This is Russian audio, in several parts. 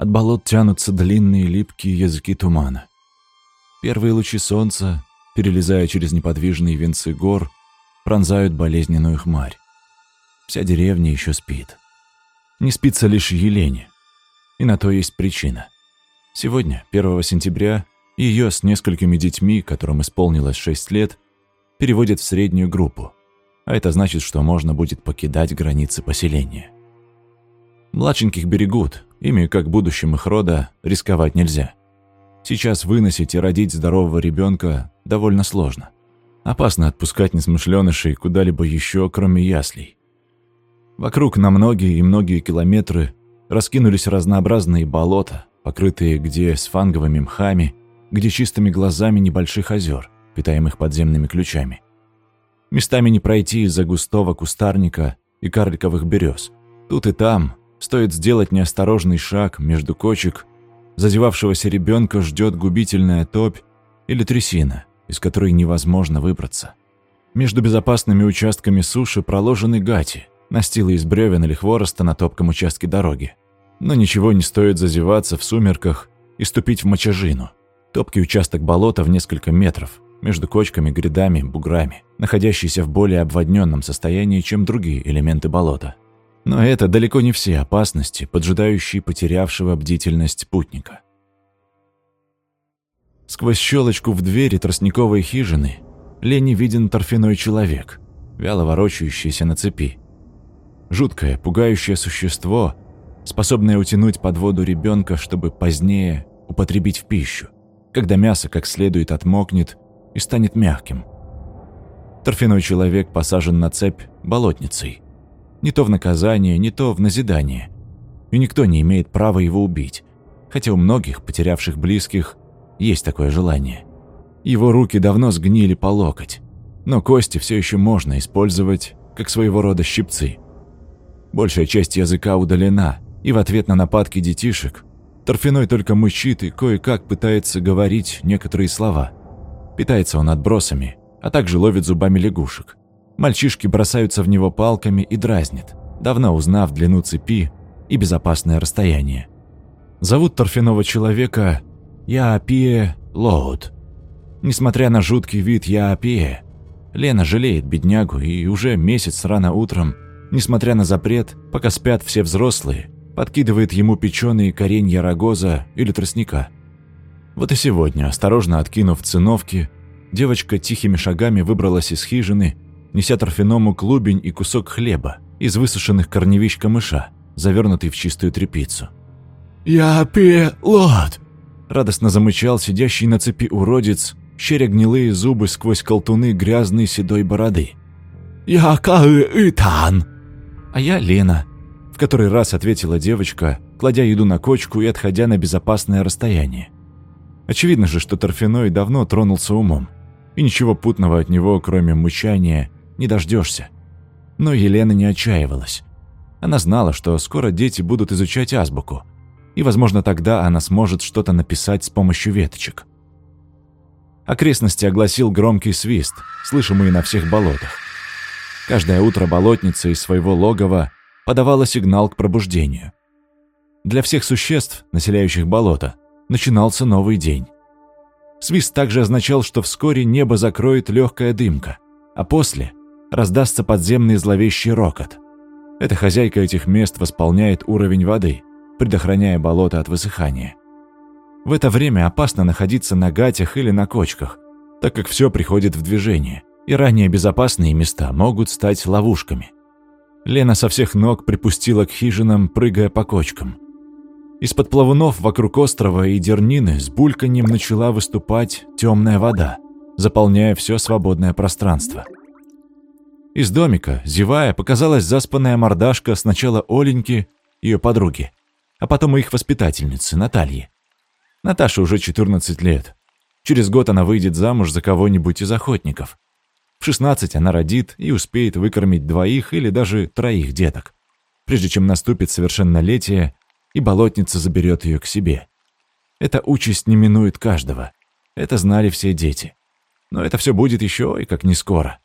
От болот тянутся длинные липкие языки тумана. Первые лучи солнца, перелезая через неподвижные венцы гор, пронзают болезненную хмарь. Вся деревня еще спит. Не спится лишь Елене. И на то есть причина. Сегодня, 1 сентября, ее с несколькими детьми, которым исполнилось 6 лет, переводят в среднюю группу. А это значит, что можно будет покидать границы поселения. Младшеньких берегут, ими, как будущим их рода, рисковать нельзя. Сейчас выносить и родить здорового ребенка довольно сложно. Опасно отпускать несмышленышей куда-либо еще, кроме яслей. Вокруг на многие и многие километры раскинулись разнообразные болота, покрытые где с фанговыми мхами, где чистыми глазами небольших озер, питаемых подземными ключами. Местами не пройти из-за густого кустарника и карликовых берез. Тут и там стоит сделать неосторожный шаг между кочек, зазевавшегося ребенка ждет губительная топь или трясина, из которой невозможно выбраться. Между безопасными участками суши проложены гати, настилы из бревен или хвороста на топком участке дороги. Но ничего не стоит зазеваться в сумерках и ступить в мочажину. Топкий участок болота в несколько метров, между кочками, грядами, буграми, находящийся в более обводненном состоянии, чем другие элементы болота. Но это далеко не все опасности, поджидающие потерявшего бдительность путника. Сквозь щелочку в двери тростниковой хижины Лене виден торфяной человек, вяло ворочающийся на цепи. Жуткое, пугающее существо, способное утянуть под воду ребенка, чтобы позднее употребить в пищу, когда мясо как следует отмокнет и станет мягким. Торфяной человек посажен на цепь болотницей. Не то в наказание, не то в назидание. И никто не имеет права его убить, хотя у многих, потерявших близких, есть такое желание. Его руки давно сгнили по локоть, но кости все еще можно использовать как своего рода щипцы – Большая часть языка удалена, и в ответ на нападки детишек Торфяной только мычит и кое-как пытается говорить некоторые слова. Питается он отбросами, а также ловит зубами лягушек. Мальчишки бросаются в него палками и дразнят, давно узнав длину цепи и безопасное расстояние. Зовут торфяного человека Яапие Лоуд. Несмотря на жуткий вид Яапие, Лена жалеет беднягу и уже месяц рано утром несмотря на запрет, пока спят все взрослые, подкидывает ему печеные коренья рогоза или тростника. Вот и сегодня, осторожно откинув циновки, девочка тихими шагами выбралась из хижины, неся торфяному клубень и кусок хлеба из высушенных корневищ камыша, завернутый в чистую тряпицу. «Я пилот!» – радостно замычал сидящий на цепи уродец, щеря гнилые зубы сквозь колтуны грязной седой бороды. «Я Каытан!» «А я Лена», — в который раз ответила девочка, кладя еду на кочку и отходя на безопасное расстояние. Очевидно же, что Торфяной давно тронулся умом, и ничего путного от него, кроме мучания, не дождешься. Но Елена не отчаивалась. Она знала, что скоро дети будут изучать азбуку, и, возможно, тогда она сможет что-то написать с помощью веточек. Окрестности огласил громкий свист, слышимый на всех болотах. Каждое утро болотница из своего логова подавала сигнал к пробуждению. Для всех существ, населяющих болото, начинался новый день. Свист также означал, что вскоре небо закроет легкая дымка, а после раздастся подземный зловещий рокот. Эта хозяйка этих мест восполняет уровень воды, предохраняя болото от высыхания. В это время опасно находиться на гатях или на кочках, так как все приходит в движение и ранее безопасные места могут стать ловушками. Лена со всех ног припустила к хижинам, прыгая по кочкам. Из-под плавунов вокруг острова и дернины с бульканьем начала выступать темная вода, заполняя все свободное пространство. Из домика, зевая, показалась заспанная мордашка сначала Оленьки, ее подруги, а потом их воспитательницы, Натальи. Наташе уже 14 лет. Через год она выйдет замуж за кого-нибудь из охотников – в 16 она родит и успеет выкормить двоих или даже троих деток, прежде чем наступит совершеннолетие и болотница заберет ее к себе. Эта участь не минует каждого. Это знали все дети. Но это все будет еще и как не скоро.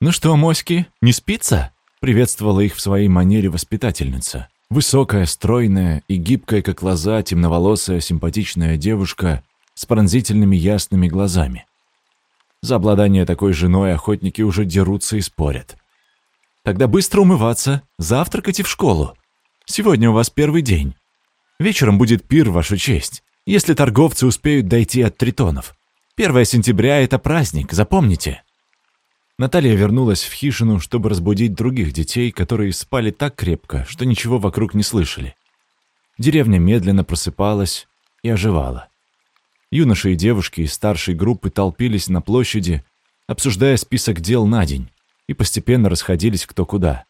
«Ну что, моськи, не спится?» — приветствовала их в своей манере воспитательница, Высокая, стройная и гибкая, как лоза, темноволосая, симпатичная девушка с пронзительными ясными глазами. За обладание такой женой охотники уже дерутся и спорят. «Тогда быстро умываться, завтракать и в школу. Сегодня у вас первый день. Вечером будет пир в вашу честь, если торговцы успеют дойти от тритонов. 1 сентября — это праздник, запомните». Наталья вернулась в хижину, чтобы разбудить других детей, которые спали так крепко, что ничего вокруг не слышали. Деревня медленно просыпалась и оживала. Юноши и девушки из старшей группы толпились на площади, обсуждая список дел на день, и постепенно расходились кто куда.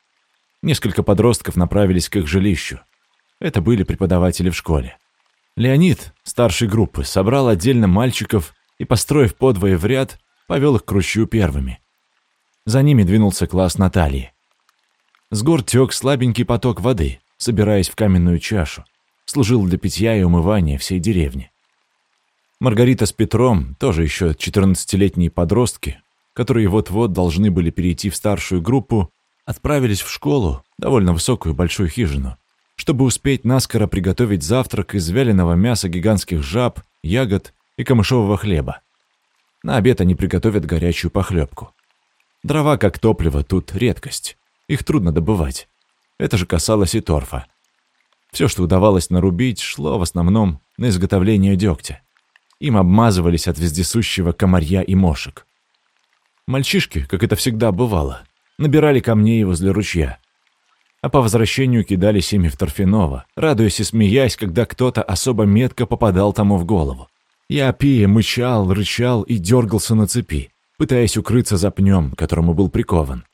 Несколько подростков направились к их жилищу. Это были преподаватели в школе. Леонид, старшей группы, собрал отдельно мальчиков и, построив подвое в ряд, повел их к ручью первыми. За ними двинулся класс Натальи. С гор тек слабенький поток воды, собираясь в каменную чашу, служил для питья и умывания всей деревни. Маргарита с Петром, тоже еще 14-летние подростки, которые вот-вот должны были перейти в старшую группу, отправились в школу, довольно высокую большую хижину, чтобы успеть наскоро приготовить завтрак из вяленого мяса гигантских жаб, ягод и камышового хлеба. На обед они приготовят горячую похлебку. Дрова как топливо тут редкость. Их трудно добывать. Это же касалось и торфа. Все, что удавалось нарубить, шло в основном на изготовление дегтя. Им обмазывались от вездесущего комарья и мошек. Мальчишки, как это всегда бывало, набирали камней возле ручья. А по возвращению кидали семьи в Торфянова, радуясь и смеясь, когда кто-то особо метко попадал тому в голову. Я пия, мычал, рычал и дергался на цепи пытаясь укрыться за пнем, к которому был прикован.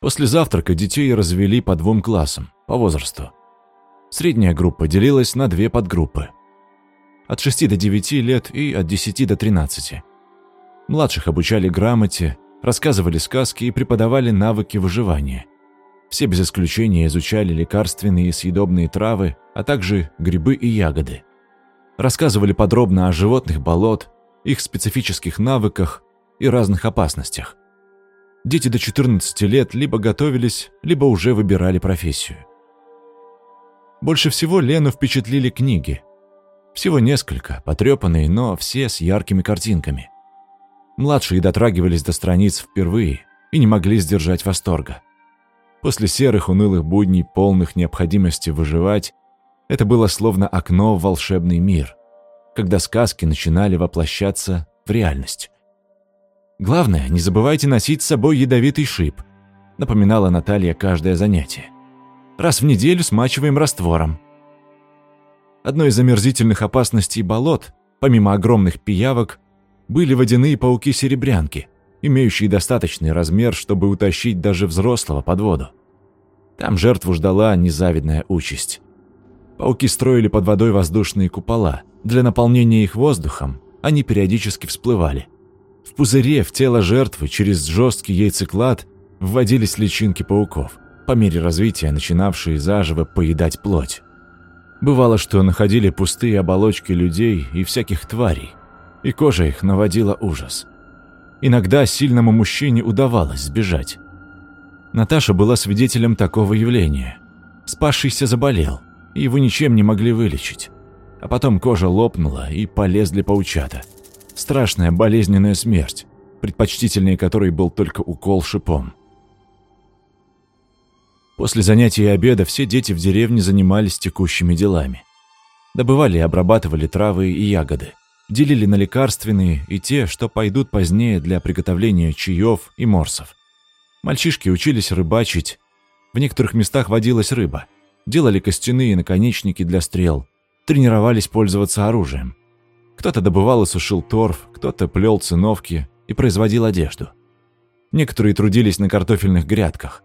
После завтрака детей развели по двум классам, по возрасту. Средняя группа делилась на две подгруппы. От 6 до 9 лет и от 10 до 13. Младших обучали грамоте, рассказывали сказки и преподавали навыки выживания. Все без исключения изучали лекарственные и съедобные травы, а также грибы и ягоды. Рассказывали подробно о животных болот, их специфических навыках и разных опасностях. Дети до 14 лет либо готовились, либо уже выбирали профессию. Больше всего Лену впечатлили книги. Всего несколько, потрепанные, но все с яркими картинками. Младшие дотрагивались до страниц впервые и не могли сдержать восторга. После серых унылых будней, полных необходимости выживать, это было словно окно в волшебный мир когда сказки начинали воплощаться в реальность. «Главное, не забывайте носить с собой ядовитый шип», напоминала Наталья каждое занятие. «Раз в неделю смачиваем раствором». Одной из омерзительных опасностей болот, помимо огромных пиявок, были водяные пауки-серебрянки, имеющие достаточный размер, чтобы утащить даже взрослого под воду. Там жертву ждала незавидная участь. Пауки строили под водой воздушные купола. Для наполнения их воздухом они периодически всплывали. В пузыре в тело жертвы через жесткий яйцеклад вводились личинки пауков, по мере развития начинавшие заживо поедать плоть. Бывало, что находили пустые оболочки людей и всяких тварей, и кожа их наводила ужас. Иногда сильному мужчине удавалось сбежать. Наташа была свидетелем такого явления. Спасшийся заболел, и его ничем не могли вылечить. А потом кожа лопнула, и полезли паучата. Страшная болезненная смерть, предпочтительнее которой был только укол шипом. После занятий и обеда все дети в деревне занимались текущими делами. Добывали и обрабатывали травы и ягоды. Делили на лекарственные и те, что пойдут позднее для приготовления чаев и морсов. Мальчишки учились рыбачить. В некоторых местах водилась рыба – делали костяные наконечники для стрел, тренировались пользоваться оружием. Кто-то добывал и сушил торф, кто-то плел циновки и производил одежду. Некоторые трудились на картофельных грядках.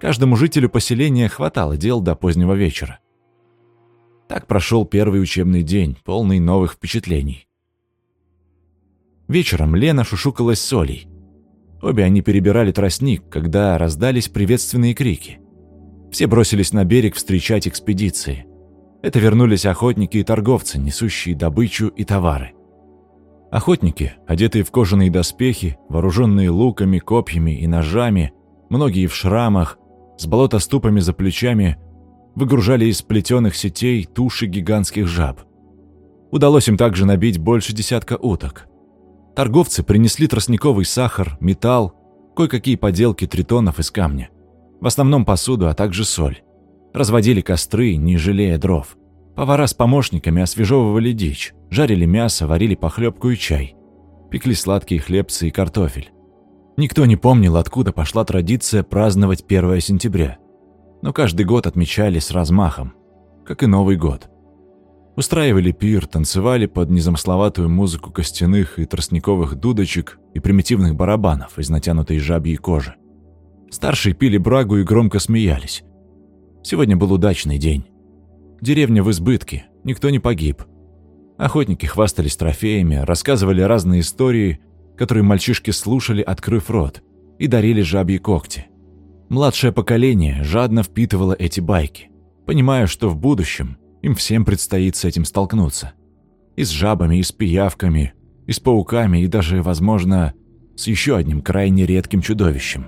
Каждому жителю поселения хватало дел до позднего вечера. Так прошел первый учебный день, полный новых впечатлений. Вечером Лена шушукалась с Олей. Обе они перебирали тростник, когда раздались приветственные крики – все бросились на берег встречать экспедиции. Это вернулись охотники и торговцы, несущие добычу и товары. Охотники, одетые в кожаные доспехи, вооруженные луками, копьями и ножами, многие в шрамах, с болотоступами за плечами, выгружали из плетеных сетей туши гигантских жаб. Удалось им также набить больше десятка уток. Торговцы принесли тростниковый сахар, металл, кое-какие поделки тритонов из камня. В основном посуду, а также соль. Разводили костры, не жалея дров. Повара с помощниками освежевывали дичь, жарили мясо, варили похлебку и чай. Пекли сладкие хлебцы и картофель. Никто не помнил, откуда пошла традиция праздновать 1 сентября. Но каждый год отмечали с размахом, как и Новый год. Устраивали пир, танцевали под незамысловатую музыку костяных и тростниковых дудочек и примитивных барабанов из натянутой жабьей кожи. Старшие пили брагу и громко смеялись. Сегодня был удачный день. Деревня в избытке, никто не погиб. Охотники хвастались трофеями, рассказывали разные истории, которые мальчишки слушали, открыв рот, и дарили жабьи когти. Младшее поколение жадно впитывало эти байки, понимая, что в будущем им всем предстоит с этим столкнуться. И с жабами, и с пиявками, и с пауками, и даже, возможно, с еще одним крайне редким чудовищем.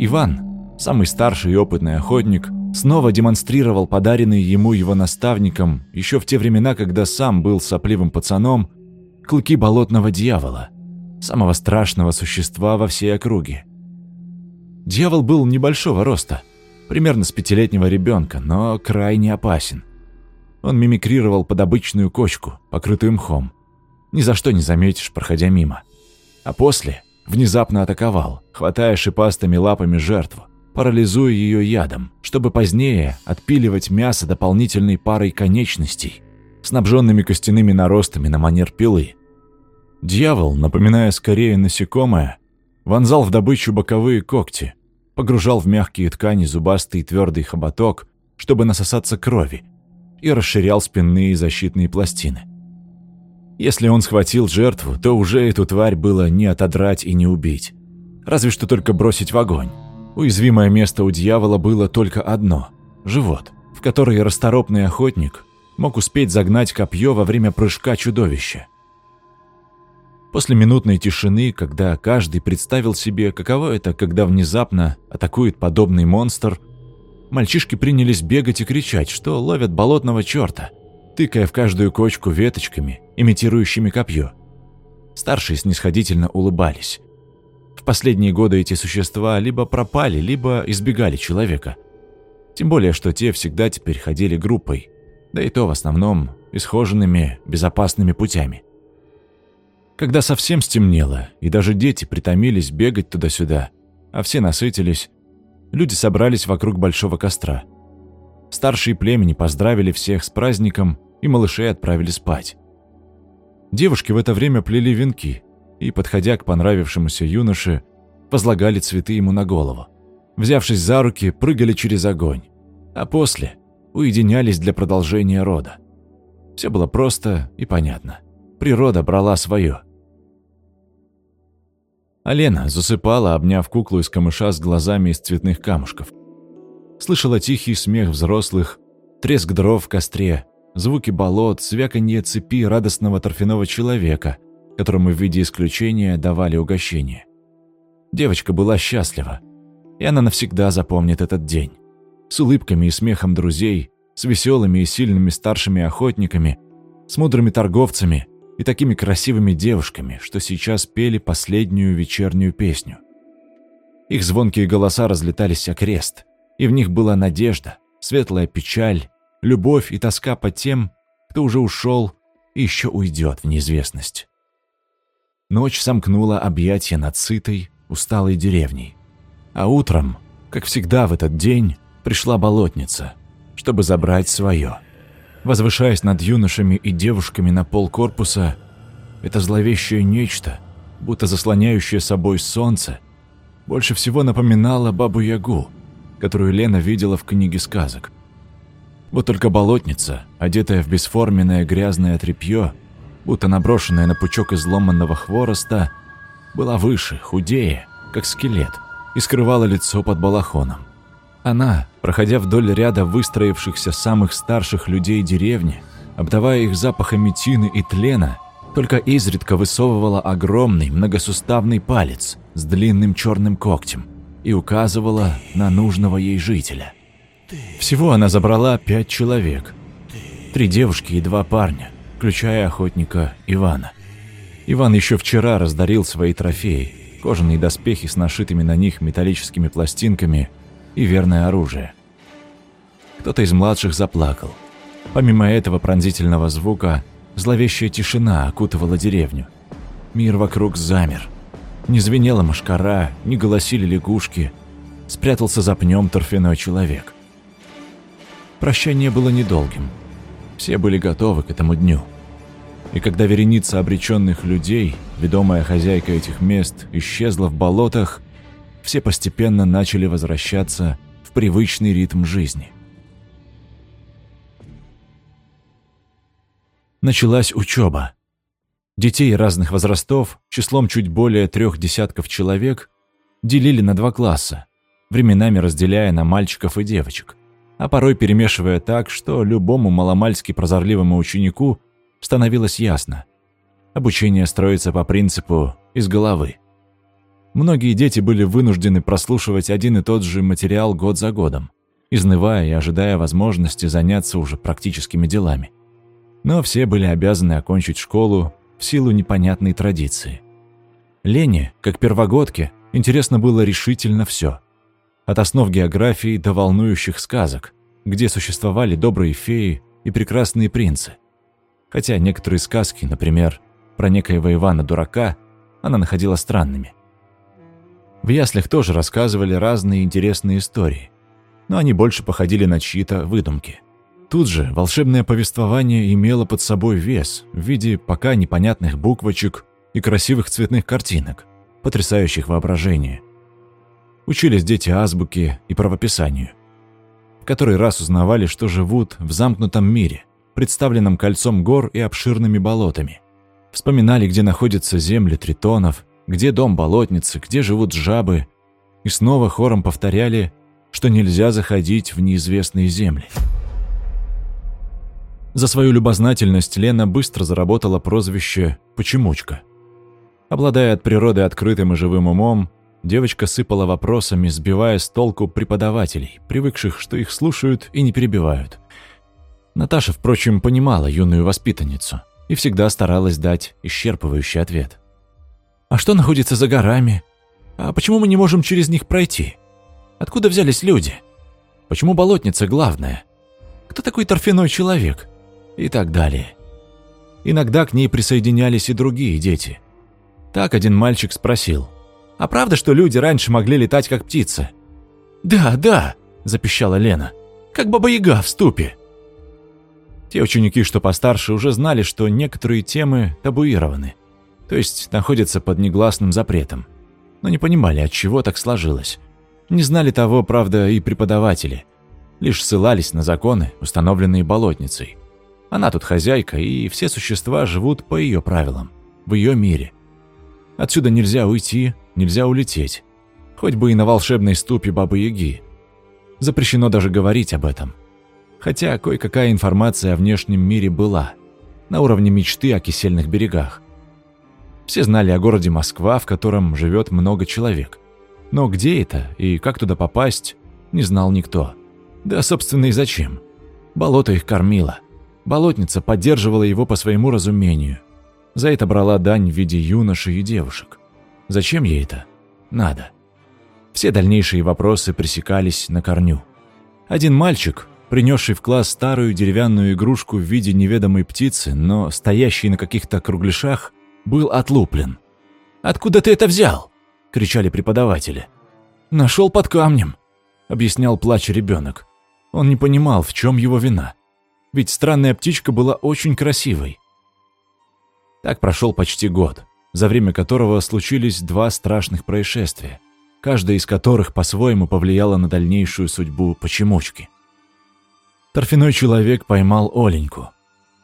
Иван, самый старший и опытный охотник, снова демонстрировал подаренный ему его наставником еще в те времена, когда сам был сопливым пацаном, клыки болотного дьявола, самого страшного существа во всей округе. Дьявол был небольшого роста, примерно с пятилетнего ребенка, но крайне опасен. Он мимикрировал под обычную кочку, покрытую мхом. Ни за что не заметишь, проходя мимо. А после внезапно атаковал, хватая шипастыми лапами жертву, парализуя ее ядом, чтобы позднее отпиливать мясо дополнительной парой конечностей, снабженными костяными наростами на манер пилы. Дьявол, напоминая скорее насекомое, вонзал в добычу боковые когти, погружал в мягкие ткани зубастый твердый хоботок, чтобы насосаться крови, и расширял спинные защитные пластины. Если он схватил жертву, то уже эту тварь было не отодрать и не убить. Разве что только бросить в огонь. Уязвимое место у дьявола было только одно – живот, в который расторопный охотник мог успеть загнать копье во время прыжка чудовища. После минутной тишины, когда каждый представил себе, каково это, когда внезапно атакует подобный монстр, мальчишки принялись бегать и кричать, что ловят болотного черта, тыкая в каждую кочку веточками, имитирующими копье. Старшие снисходительно улыбались. Последние годы эти существа либо пропали, либо избегали человека. Тем более, что те всегда теперь ходили группой, да и то в основном исхоженными, безопасными путями. Когда совсем стемнело, и даже дети притомились бегать туда-сюда, а все насытились, люди собрались вокруг большого костра. Старшие племени поздравили всех с праздником, и малышей отправили спать. Девушки в это время плели венки, и, подходя к понравившемуся юноше, возлагали цветы ему на голову. Взявшись за руки, прыгали через огонь, а после уединялись для продолжения рода. Все было просто и понятно. Природа брала свое. Алена засыпала, обняв куклу из камыша с глазами из цветных камушков. Слышала тихий смех взрослых, треск дров в костре, звуки болот, звяканье цепи радостного торфяного человека – которому в виде исключения давали угощение. Девочка была счастлива, и она навсегда запомнит этот день. С улыбками и смехом друзей, с веселыми и сильными старшими охотниками, с мудрыми торговцами и такими красивыми девушками, что сейчас пели последнюю вечернюю песню. Их звонкие голоса разлетались окрест, и в них была надежда, светлая печаль, любовь и тоска по тем, кто уже ушел и еще уйдет в неизвестность. Ночь сомкнула объятия над сытой, усталой деревней. А утром, как всегда в этот день, пришла болотница, чтобы забрать свое. Возвышаясь над юношами и девушками на пол корпуса, это зловещее нечто, будто заслоняющее собой солнце, больше всего напоминало Бабу-Ягу, которую Лена видела в книге сказок. Вот только болотница, одетая в бесформенное грязное тряпье, будто наброшенная на пучок изломанного хвороста, была выше, худее, как скелет, и скрывала лицо под балахоном. Она, проходя вдоль ряда выстроившихся самых старших людей деревни, обдавая их запахами тины и тлена, только изредка высовывала огромный многосуставный палец с длинным черным когтем и указывала на нужного ей жителя. Всего она забрала пять человек. Три девушки и два парня, включая охотника Ивана. Иван еще вчера раздарил свои трофеи, кожаные доспехи с нашитыми на них металлическими пластинками и верное оружие. Кто-то из младших заплакал. Помимо этого пронзительного звука, зловещая тишина окутывала деревню. Мир вокруг замер. Не звенела мошкара, не голосили лягушки. Спрятался за пнем торфяной человек. Прощание было недолгим. Все были готовы к этому дню. И когда вереница обреченных людей, ведомая хозяйка этих мест, исчезла в болотах, все постепенно начали возвращаться в привычный ритм жизни. Началась учеба. Детей разных возрастов, числом чуть более трех десятков человек, делили на два класса, временами разделяя на мальчиков и девочек, а порой перемешивая так, что любому маломальски прозорливому ученику становилось ясно. Обучение строится по принципу «из головы». Многие дети были вынуждены прослушивать один и тот же материал год за годом, изнывая и ожидая возможности заняться уже практическими делами. Но все были обязаны окончить школу в силу непонятной традиции. Лене, как первогодке, интересно было решительно все. От основ географии до волнующих сказок, где существовали добрые феи и прекрасные принцы. Хотя некоторые сказки, например, про некоего Ивана-дурака, она находила странными. В яслях тоже рассказывали разные интересные истории, но они больше походили на чьи-то выдумки – Тут же волшебное повествование имело под собой вес в виде пока непонятных буквочек и красивых цветных картинок, потрясающих воображение. Учились дети азбуке и правописанию. В который раз узнавали, что живут в замкнутом мире, представленном кольцом гор и обширными болотами. Вспоминали, где находятся земли тритонов, где дом болотницы, где живут жабы, и снова хором повторяли, что нельзя заходить в неизвестные земли. За свою любознательность Лена быстро заработала прозвище «почемучка». Обладая от природы открытым и живым умом, девочка сыпала вопросами, сбивая с толку преподавателей, привыкших, что их слушают и не перебивают. Наташа, впрочем, понимала юную воспитанницу и всегда старалась дать исчерпывающий ответ. «А что находится за горами? А почему мы не можем через них пройти? Откуда взялись люди? Почему болотница главная? Кто такой торфяной человек?» и так далее. Иногда к ней присоединялись и другие дети. Так один мальчик спросил, «А правда, что люди раньше могли летать как птицы?» «Да, да», – запищала Лена, – «как баба-яга в ступе». Те ученики, что постарше, уже знали, что некоторые темы табуированы, то есть находятся под негласным запретом, но не понимали, от чего так сложилось. Не знали того, правда, и преподаватели, лишь ссылались на законы, установленные болотницей – она тут хозяйка, и все существа живут по ее правилам, в ее мире. Отсюда нельзя уйти, нельзя улететь. Хоть бы и на волшебной ступе Бабы-Яги. Запрещено даже говорить об этом. Хотя кое-какая информация о внешнем мире была, на уровне мечты о кисельных берегах. Все знали о городе Москва, в котором живет много человек. Но где это и как туда попасть, не знал никто. Да, собственно, и зачем. Болото их кормило. Болотница поддерживала его по своему разумению. За это брала дань в виде юношей и девушек. Зачем ей это? Надо. Все дальнейшие вопросы пресекались на корню. Один мальчик, принесший в класс старую деревянную игрушку в виде неведомой птицы, но стоящий на каких-то кругляшах, был отлуплен. «Откуда ты это взял?» – кричали преподаватели. «Нашел под камнем», – объяснял плач ребенок. Он не понимал, в чем его вина ведь странная птичка была очень красивой. Так прошел почти год, за время которого случились два страшных происшествия, каждое из которых по-своему повлияло на дальнейшую судьбу почемучки. Торфяной человек поймал Оленьку.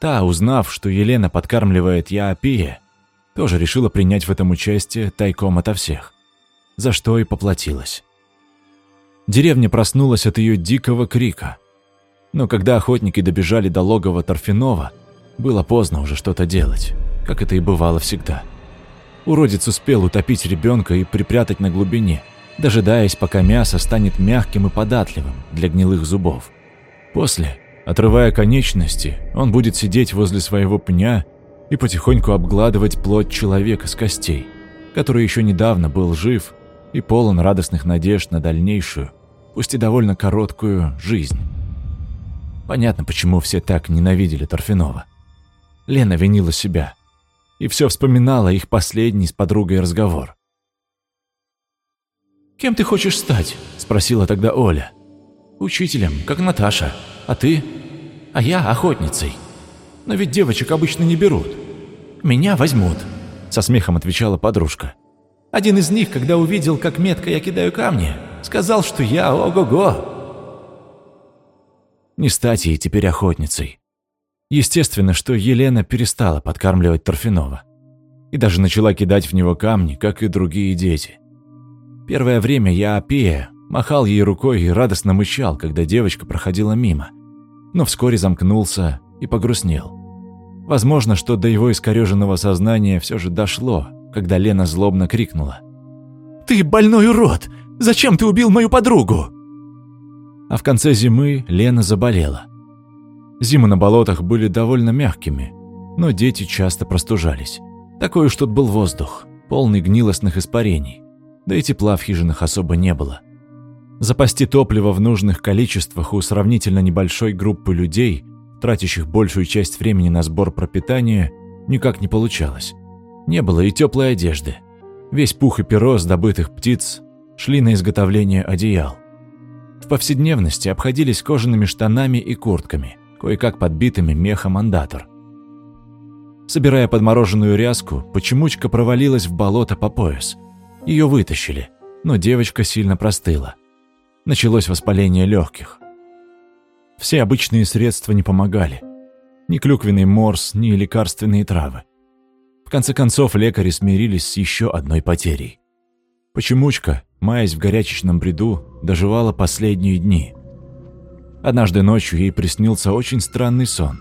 Та, узнав, что Елена подкармливает Яопия, тоже решила принять в этом участие тайком ото всех, за что и поплатилась. Деревня проснулась от ее дикого крика – но когда охотники добежали до логова Торфянова, было поздно уже что-то делать, как это и бывало всегда. Уродец успел утопить ребенка и припрятать на глубине, дожидаясь, пока мясо станет мягким и податливым для гнилых зубов. После, отрывая конечности, он будет сидеть возле своего пня и потихоньку обгладывать плоть человека с костей, который еще недавно был жив и полон радостных надежд на дальнейшую, пусть и довольно короткую, жизнь. Понятно, почему все так ненавидели Торфянова. Лена винила себя и все вспоминала их последний с подругой разговор. «Кем ты хочешь стать?» – спросила тогда Оля. «Учителем, как Наташа. А ты?» «А я охотницей. Но ведь девочек обычно не берут. Меня возьмут», – со смехом отвечала подружка. «Один из них, когда увидел, как метко я кидаю камни, сказал, что я ого-го». Не стать ей теперь охотницей. Естественно, что Елена перестала подкармливать Торфянова и даже начала кидать в него камни, как и другие дети. Первое время я, опея, махал ей рукой и радостно мычал, когда девочка проходила мимо, но вскоре замкнулся и погрустнел. Возможно, что до его искореженного сознания все же дошло, когда Лена злобно крикнула. «Ты больной урод! Зачем ты убил мою подругу?» А в конце зимы Лена заболела. Зимы на болотах были довольно мягкими, но дети часто простужались. Такой уж тут был воздух, полный гнилостных испарений да и тепла в хижинах особо не было. Запасти топливо в нужных количествах у сравнительно небольшой группы людей, тратящих большую часть времени на сбор пропитания, никак не получалось. Не было и теплой одежды. Весь пух и перо с добытых птиц шли на изготовление одеял. В повседневности обходились кожаными штанами и куртками, кое-как подбитыми мехом андатор. Собирая подмороженную ряску, почемучка провалилась в болото по пояс – ее вытащили, но девочка сильно простыла. Началось воспаление легких. Все обычные средства не помогали. Ни клюквенный морс, ни лекарственные травы. В конце концов, лекари смирились с еще одной потерей. Почемучка, маясь в горячечном бреду, доживала последние дни. Однажды ночью ей приснился очень странный сон.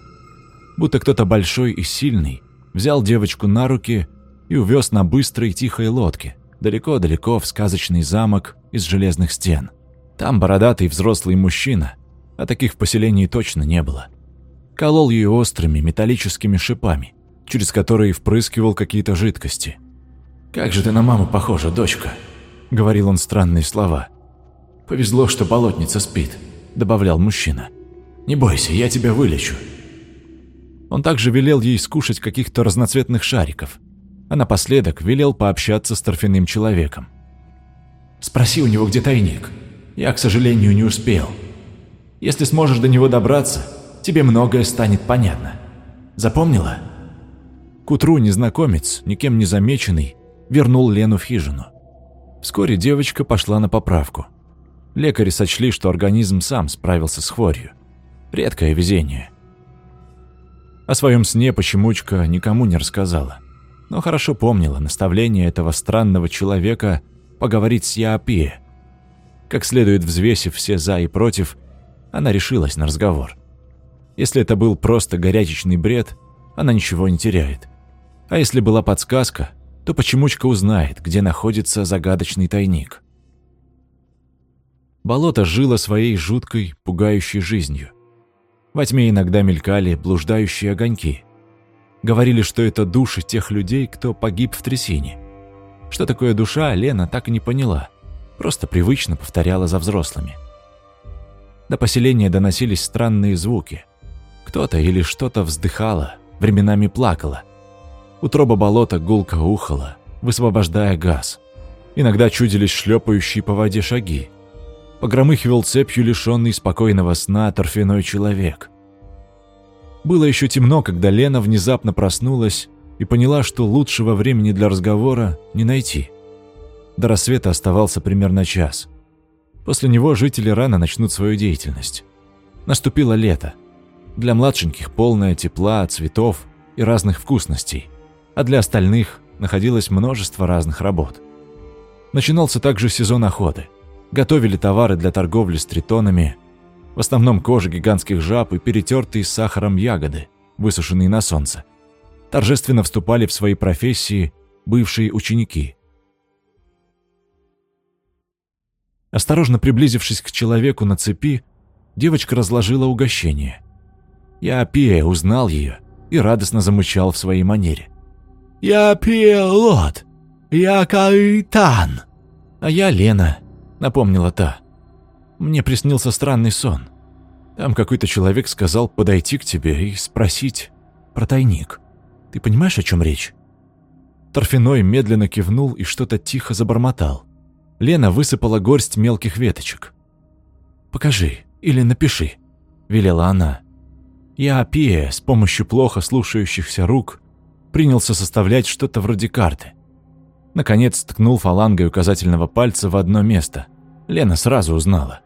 Будто кто-то большой и сильный взял девочку на руки и увез на быстрой тихой лодке – далеко-далеко в сказочный замок из железных стен. Там бородатый взрослый мужчина, а таких в поселении точно не было. Колол ее острыми металлическими шипами, через которые впрыскивал какие-то жидкости. «Как же ты на маму похожа, дочка!» — говорил он странные слова. «Повезло, что болотница спит», — добавлял мужчина. «Не бойся, я тебя вылечу». Он также велел ей скушать каких-то разноцветных шариков, а напоследок велел пообщаться с торфяным человеком. «Спроси у него, где тайник. Я, к сожалению, не успел. Если сможешь до него добраться, тебе многое станет понятно. Запомнила?» К утру незнакомец, никем не замеченный, вернул Лену в хижину. Вскоре девочка пошла на поправку. Лекари сочли, что организм сам справился с хворью. Редкое везение. О своем сне почемучка никому не рассказала но хорошо помнила наставление этого странного человека поговорить с Яопие. Как следует взвесив все «за» и «против», она решилась на разговор. Если это был просто горячечный бред, она ничего не теряет. А если была подсказка, то почемучка узнает, где находится загадочный тайник. Болото жило своей жуткой, пугающей жизнью. Во тьме иногда мелькали блуждающие огоньки – Говорили, что это души тех людей, кто погиб в трясине. Что такое душа, Лена так и не поняла. Просто привычно повторяла за взрослыми. До поселения доносились странные звуки. Кто-то или что-то вздыхало, временами плакало. Утроба болота гулко ухала, высвобождая газ. Иногда чудились шлепающие по воде шаги. Погромыхивал цепью лишенный спокойного сна торфяной человек. Было еще темно, когда Лена внезапно проснулась и поняла, что лучшего времени для разговора не найти. До рассвета оставался примерно час. После него жители рано начнут свою деятельность. Наступило лето. Для младшеньких полное тепла, цветов и разных вкусностей, а для остальных находилось множество разных работ. Начинался также сезон охоты. Готовили товары для торговли с тритонами, в основном кожа гигантских жаб и перетертые с сахаром ягоды, высушенные на солнце. Торжественно вступали в свои профессии бывшие ученики – Осторожно приблизившись к человеку на цепи, девочка разложила угощение. Я, пея, узнал ее и радостно замычал в своей манере. «Я пилот! Я капитан!» «А я Лена», — напомнила та. «Мне приснился странный сон. Там какой-то человек сказал подойти к тебе и спросить про тайник. Ты понимаешь, о чем речь?» Торфяной медленно кивнул и что-то тихо забормотал. Лена высыпала горсть мелких веточек. «Покажи или напиши», — велела она. Я, Пия, с помощью плохо слушающихся рук, принялся составлять что-то вроде карты. Наконец ткнул фалангой указательного пальца в одно место. Лена сразу узнала.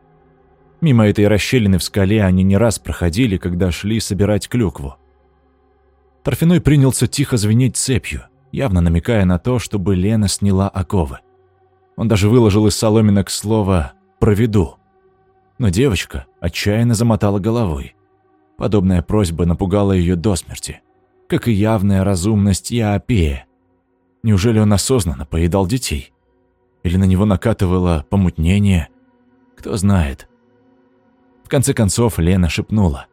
Мимо этой расщелины в скале они не раз проходили, когда шли собирать клюкву. Торфяной принялся тихо звенеть цепью, явно намекая на то, чтобы Лена сняла оковы. Он даже выложил из соломинок слово «проведу». Но девочка отчаянно замотала головой. Подобная просьба напугала ее до смерти, как и явная разумность Яопея. Неужели он осознанно поедал детей? Или на него накатывало помутнение? Кто знает. В конце концов Лена шепнула.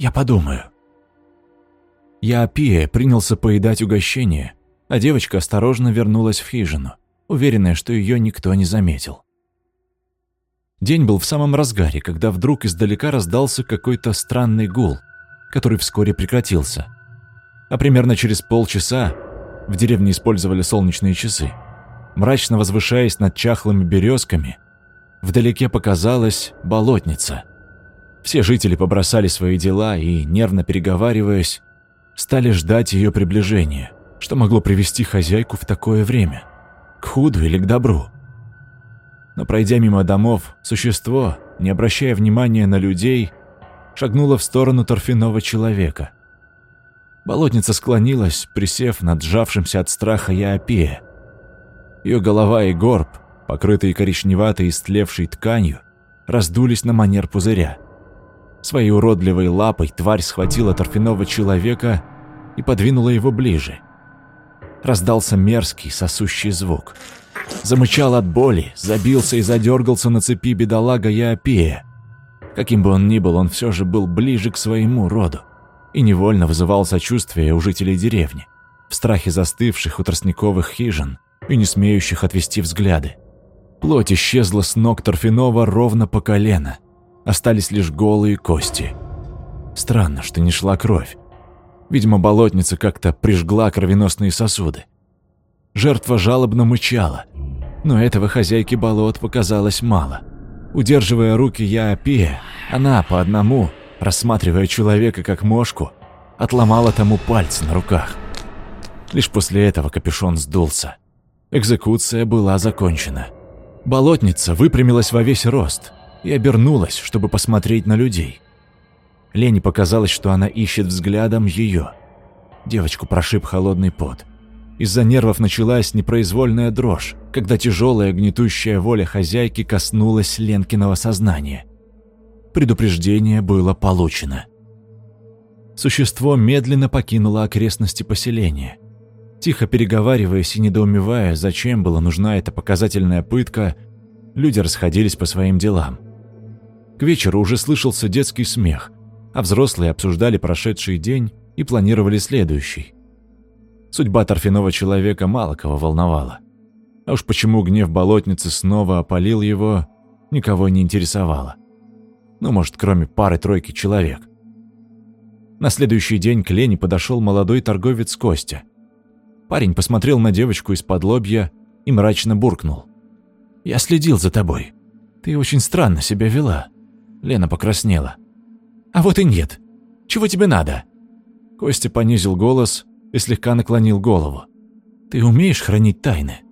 «Я подумаю». Яопия принялся поедать угощение, а девочка осторожно вернулась в хижину, уверенная, что ее никто не заметил. День был в самом разгаре, когда вдруг издалека раздался какой-то странный гул, который вскоре прекратился. А примерно через полчаса в деревне использовали солнечные часы. Мрачно возвышаясь над чахлыми березками, вдалеке показалась болотница. Все жители побросали свои дела и, нервно переговариваясь, стали ждать ее приближения, что могло привести хозяйку в такое время, к худу или к добру. Но пройдя мимо домов, существо, не обращая внимания на людей, шагнуло в сторону торфяного человека. Болотница склонилась, присев над сжавшимся от страха Яопея. Ее голова и горб, покрытые коричневатой истлевшей тканью, раздулись на манер пузыря. Своей уродливой лапой тварь схватила торфяного человека и подвинула его ближе. Раздался мерзкий сосущий звук – Замычал от боли, забился и задергался на цепи бедолага Яопея. Каким бы он ни был, он все же был ближе к своему роду и невольно вызывал сочувствие у жителей деревни, в страхе застывших у тростниковых хижин и не смеющих отвести взгляды. Плоть исчезла с ног Торфянова ровно по колено, остались лишь голые кости. Странно, что не шла кровь. Видимо, болотница как-то прижгла кровеносные сосуды. Жертва жалобно мычала, но этого хозяйке болот показалось мало. Удерживая руки Яопия, она по одному, рассматривая человека как мошку, отломала тому пальцы на руках. Лишь после этого капюшон сдулся. Экзекуция была закончена. Болотница выпрямилась во весь рост и обернулась, чтобы посмотреть на людей. Лене показалось, что она ищет взглядом ее. Девочку прошиб холодный пот. Из-за нервов началась непроизвольная дрожь, когда тяжелая гнетущая воля хозяйки коснулась Ленкиного сознания. Предупреждение было получено. Существо медленно покинуло окрестности поселения. Тихо переговариваясь и недоумевая, зачем была нужна эта показательная пытка, люди расходились по своим делам. К вечеру уже слышался детский смех, а взрослые обсуждали прошедший день и планировали следующий. Судьба торфяного человека мало кого волновала. А уж почему гнев болотницы снова опалил его, никого не интересовало. Ну, может, кроме пары-тройки человек. На следующий день к Лене подошел молодой торговец Костя. Парень посмотрел на девочку из-под лобья и мрачно буркнул. «Я следил за тобой. Ты очень странно себя вела». Лена покраснела. «А вот и нет. Чего тебе надо?» Костя понизил голос и слегка наклонил голову. «Ты умеешь хранить тайны?»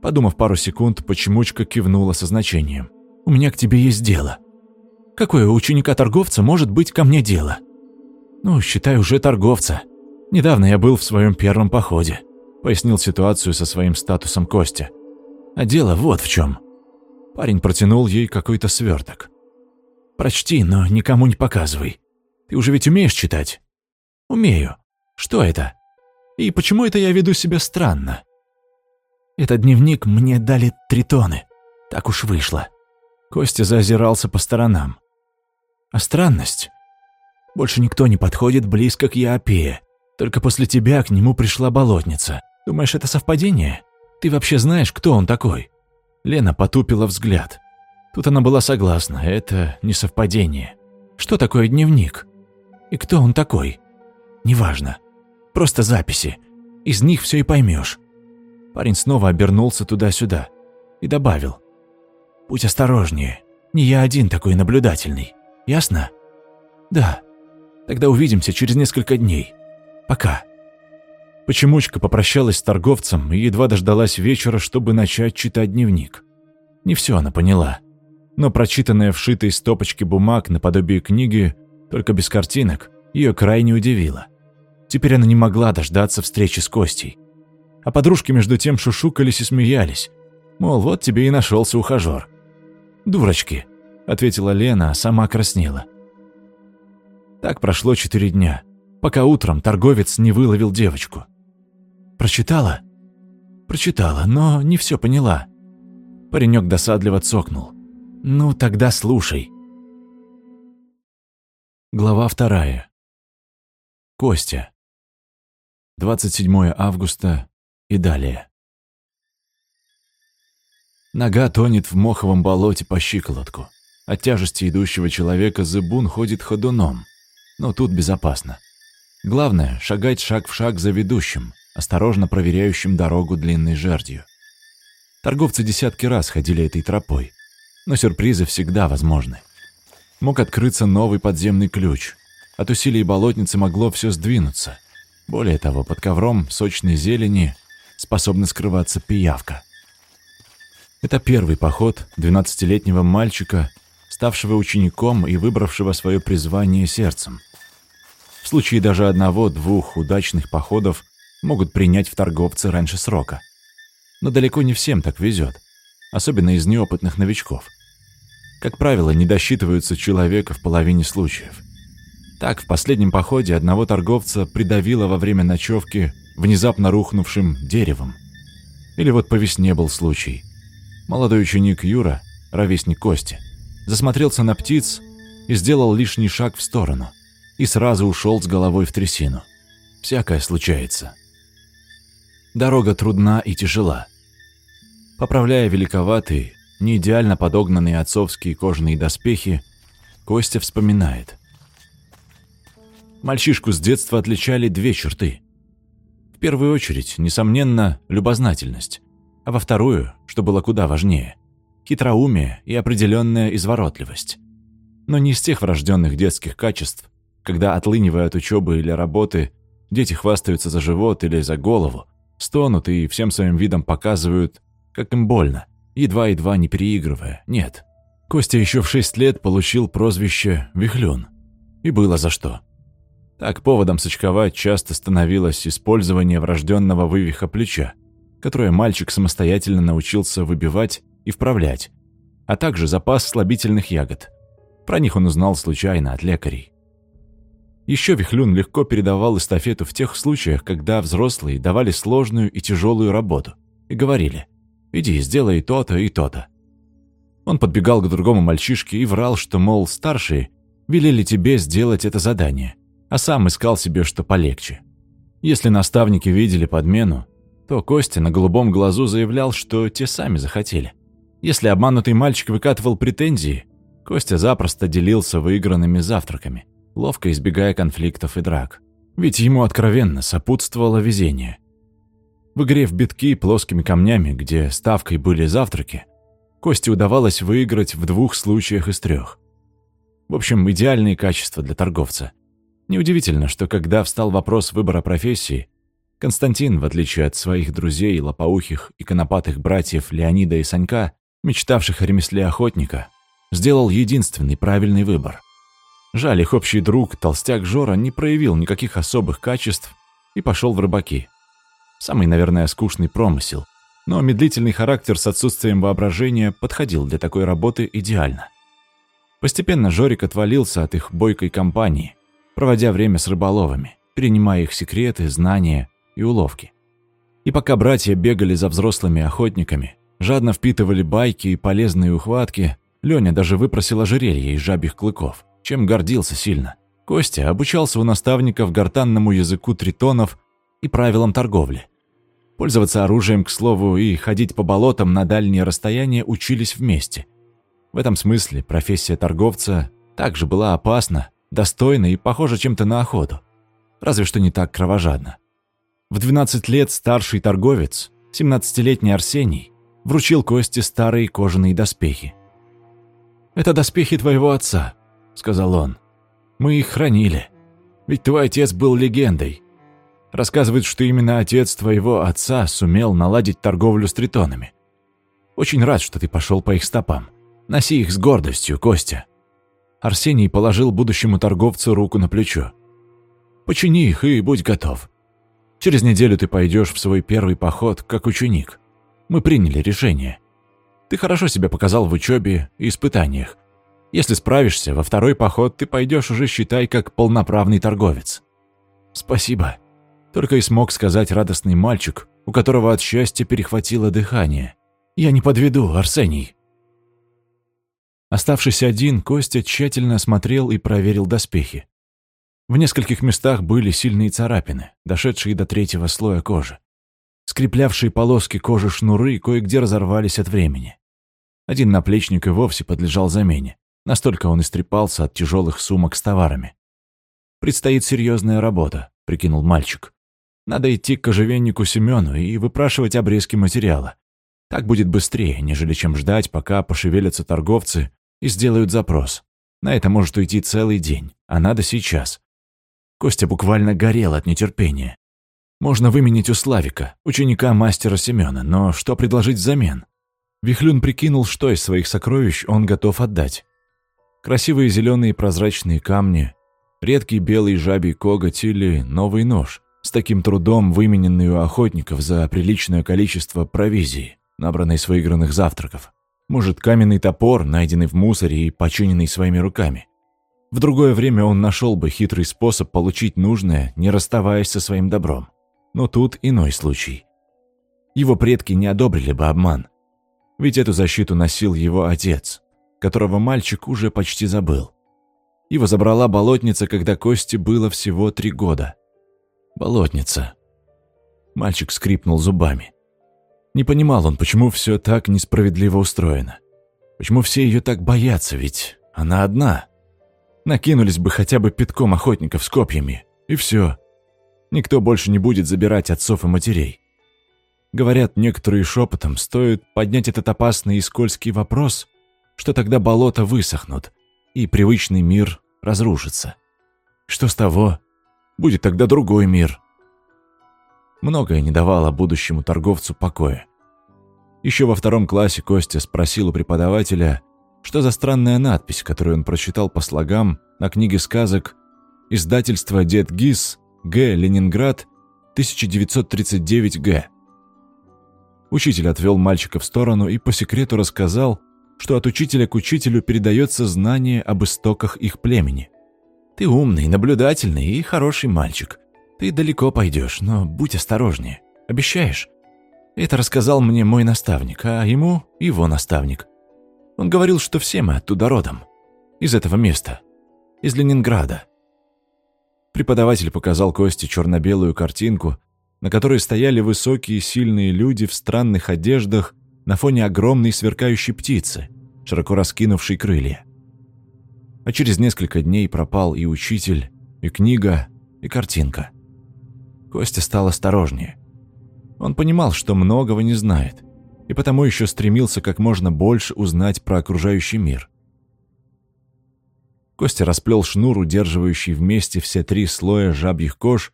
Подумав пару секунд, почемучка кивнула со значением. «У меня к тебе есть дело». «Какое у ученика-торговца может быть ко мне дело?» «Ну, считай уже торговца. Недавно я был в своем первом походе», пояснил ситуацию со своим статусом Костя. «А дело вот в чем. Парень протянул ей какой-то сверток. «Прочти, но никому не показывай. Ты уже ведь умеешь читать?» «Умею. Что это?» И почему это я веду себя странно? Этот дневник мне дали тритоны. Так уж вышло. Костя заозирался по сторонам. А странность? Больше никто не подходит близко к Яопее. Только после тебя к нему пришла болотница. Думаешь, это совпадение? Ты вообще знаешь, кто он такой?» Лена потупила взгляд. Тут она была согласна, это не совпадение. Что такое дневник? И кто он такой? Неважно. Просто записи. Из них все и поймешь. Парень снова обернулся туда-сюда и добавил. «Будь осторожнее. Не я один такой наблюдательный. Ясно?» «Да. Тогда увидимся через несколько дней. Пока». Почемучка попрощалась с торговцем и едва дождалась вечера, чтобы начать читать дневник. Не все она поняла. Но прочитанная вшитой стопочке бумаг наподобие книги, только без картинок, ее крайне удивило. Теперь она не могла дождаться встречи с Костей. А подружки между тем шушукались и смеялись. Мол, вот тебе и нашелся ухажер. «Дурочки», — ответила Лена, а сама краснела. Так прошло четыре дня, пока утром торговец не выловил девочку. Прочитала? Прочитала, но не все поняла. Паренек досадливо цокнул. Ну, тогда слушай. Глава вторая. Костя. 27 августа и далее. Нога тонет в моховом болоте по щиколотку. От тяжести идущего человека зыбун ходит ходуном. Но тут безопасно. Главное — шагать шаг в шаг за ведущим, осторожно проверяющим дорогу длинной жердью. Торговцы десятки раз ходили этой тропой, но сюрпризы всегда возможны. Мог открыться новый подземный ключ. От усилий болотницы могло все сдвинуться. Более того, под ковром сочной зелени способна скрываться пиявка. Это первый поход 12-летнего мальчика, ставшего учеником и выбравшего свое призвание сердцем. В случае даже одного-двух удачных походов могут принять в торговцы раньше срока. Но далеко не всем так везет, особенно из неопытных новичков. Как правило, не досчитываются человека в половине случаев. Так, в последнем походе одного торговца придавило во время ночевки внезапно рухнувшим деревом. Или вот по весне был случай. Молодой ученик Юра, ровесник Кости, засмотрелся на птиц и сделал лишний шаг в сторону. И сразу ушел с головой в трясину. Всякое случается. Дорога трудна и тяжела. Поправляя великоватые, не идеально подогнанные отцовские кожаные доспехи, Костя вспоминает. Мальчишку с детства отличали две черты. В первую очередь, несомненно, любознательность, а во вторую, что было куда важнее, хитроумие и определенная изворотливость. Но не из тех врожденных детских качеств, когда, отлынивая от учебы или работы, дети хвастаются за живот или за голову, Стонут и всем своим видом показывают, как им больно, едва-едва не переигрывая. Нет. Костя еще в шесть лет получил прозвище «Вихлюн». И было за что. Так поводом сочковать часто становилось использование врожденного вывиха плеча, которое мальчик самостоятельно научился выбивать и вправлять, а также запас слабительных ягод. Про них он узнал случайно от лекарей. Еще Вихлюн легко передавал эстафету в тех случаях, когда взрослые давали сложную и тяжелую работу и говорили «иди, сделай то-то и то-то». Он подбегал к другому мальчишке и врал, что, мол, старшие велели тебе сделать это задание, а сам искал себе что полегче. Если наставники видели подмену, то Костя на голубом глазу заявлял, что те сами захотели. Если обманутый мальчик выкатывал претензии, Костя запросто делился выигранными завтраками – ловко избегая конфликтов и драк. Ведь ему откровенно сопутствовало везение. В игре в битки плоскими камнями, где ставкой были завтраки, Косте удавалось выиграть в двух случаях из трех. В общем, идеальные качества для торговца. Неудивительно, что когда встал вопрос выбора профессии, Константин, в отличие от своих друзей, лопоухих и конопатых братьев Леонида и Санька, мечтавших о ремесле охотника, сделал единственный правильный выбор. Жаль, их общий друг, толстяк Жора, не проявил никаких особых качеств и пошел в рыбаки. Самый, наверное, скучный промысел. Но медлительный характер с отсутствием воображения подходил для такой работы идеально. Постепенно Жорик отвалился от их бойкой компании, проводя время с рыболовами, перенимая их секреты, знания и уловки. И пока братья бегали за взрослыми охотниками, жадно впитывали байки и полезные ухватки, Леня даже выпросил ожерелье из жабьих клыков, чем гордился сильно. Костя обучался у наставников гортанному языку тритонов и правилам торговли. Пользоваться оружием, к слову, и ходить по болотам на дальние расстояния учились вместе. В этом смысле профессия торговца также была опасна, достойна и похожа чем-то на охоту. Разве что не так кровожадно. В 12 лет старший торговец, 17-летний Арсений, вручил Косте старые кожаные доспехи. «Это доспехи твоего отца», — сказал он. «Мы их хранили. Ведь твой отец был легендой. Рассказывают, что именно отец твоего отца сумел наладить торговлю с тритонами. Очень рад, что ты пошел по их стопам. Носи их с гордостью, Костя». Арсений положил будущему торговцу руку на плечо. «Почини их и будь готов. Через неделю ты пойдешь в свой первый поход как ученик. Мы приняли решение. Ты хорошо себя показал в учебе и испытаниях. Если справишься, во второй поход ты пойдешь уже, считай, как полноправный торговец. Спасибо. Только и смог сказать радостный мальчик, у которого от счастья перехватило дыхание. Я не подведу, Арсений. Оставшись один, Костя тщательно осмотрел и проверил доспехи. В нескольких местах были сильные царапины, дошедшие до третьего слоя кожи. Скреплявшие полоски кожи шнуры кое-где разорвались от времени. Один наплечник и вовсе подлежал замене. Настолько он истрепался от тяжелых сумок с товарами. «Предстоит серьезная работа», — прикинул мальчик. «Надо идти к кожевеннику Семену и выпрашивать обрезки материала. Так будет быстрее, нежели чем ждать, пока пошевелятся торговцы и сделают запрос. На это может уйти целый день, а надо сейчас. Костя буквально горел от нетерпения. Можно выменить у Славика, ученика мастера Семена, но что предложить взамен? Вихлюн прикинул, что из своих сокровищ он готов отдать. Красивые зеленые прозрачные камни, редкий белый жабий коготь или новый нож, с таким трудом вымененный у охотников за приличное количество провизии, набранной с выигранных завтраков. Может, каменный топор, найденный в мусоре и починенный своими руками. В другое время он нашел бы хитрый способ получить нужное, не расставаясь со своим добром. Но тут иной случай. Его предки не одобрили бы обман. Ведь эту защиту носил его отец, которого мальчик уже почти забыл. Его забрала болотница, когда Косте было всего три года. Болотница. Мальчик скрипнул зубами. Не понимал он, почему все так несправедливо устроено. Почему все ее так боятся, ведь она одна. Накинулись бы хотя бы пятком охотников с копьями, и все. Никто больше не будет забирать отцов и матерей. Говорят, некоторые шепотом, стоит поднять этот опасный и скользкий вопрос, что тогда болота высохнут, и привычный мир разрушится. Что с того? Будет тогда другой мир. Многое не давало будущему торговцу покоя. Еще во втором классе Костя спросил у преподавателя, что за странная надпись, которую он прочитал по слогам на книге сказок издательства «Дед Гис», Г. Ленинград, 1939 Г. Учитель отвел мальчика в сторону и по секрету рассказал, что от учителя к учителю передается знание об истоках их племени. «Ты умный, наблюдательный и хороший мальчик. Ты далеко пойдешь, но будь осторожнее. Обещаешь?» Это рассказал мне мой наставник, а ему его наставник. Он говорил, что все мы оттуда родом. Из этого места. Из Ленинграда. Преподаватель показал Косте черно-белую картинку, на которой стояли высокие сильные люди в странных одеждах на фоне огромной сверкающей птицы, широко раскинувшей крылья. А через несколько дней пропал и учитель, и книга, и картинка. Костя стал осторожнее. Он понимал, что многого не знает, и потому еще стремился как можно больше узнать про окружающий мир. Костя расплел шнур, удерживающий вместе все три слоя жабьих кож,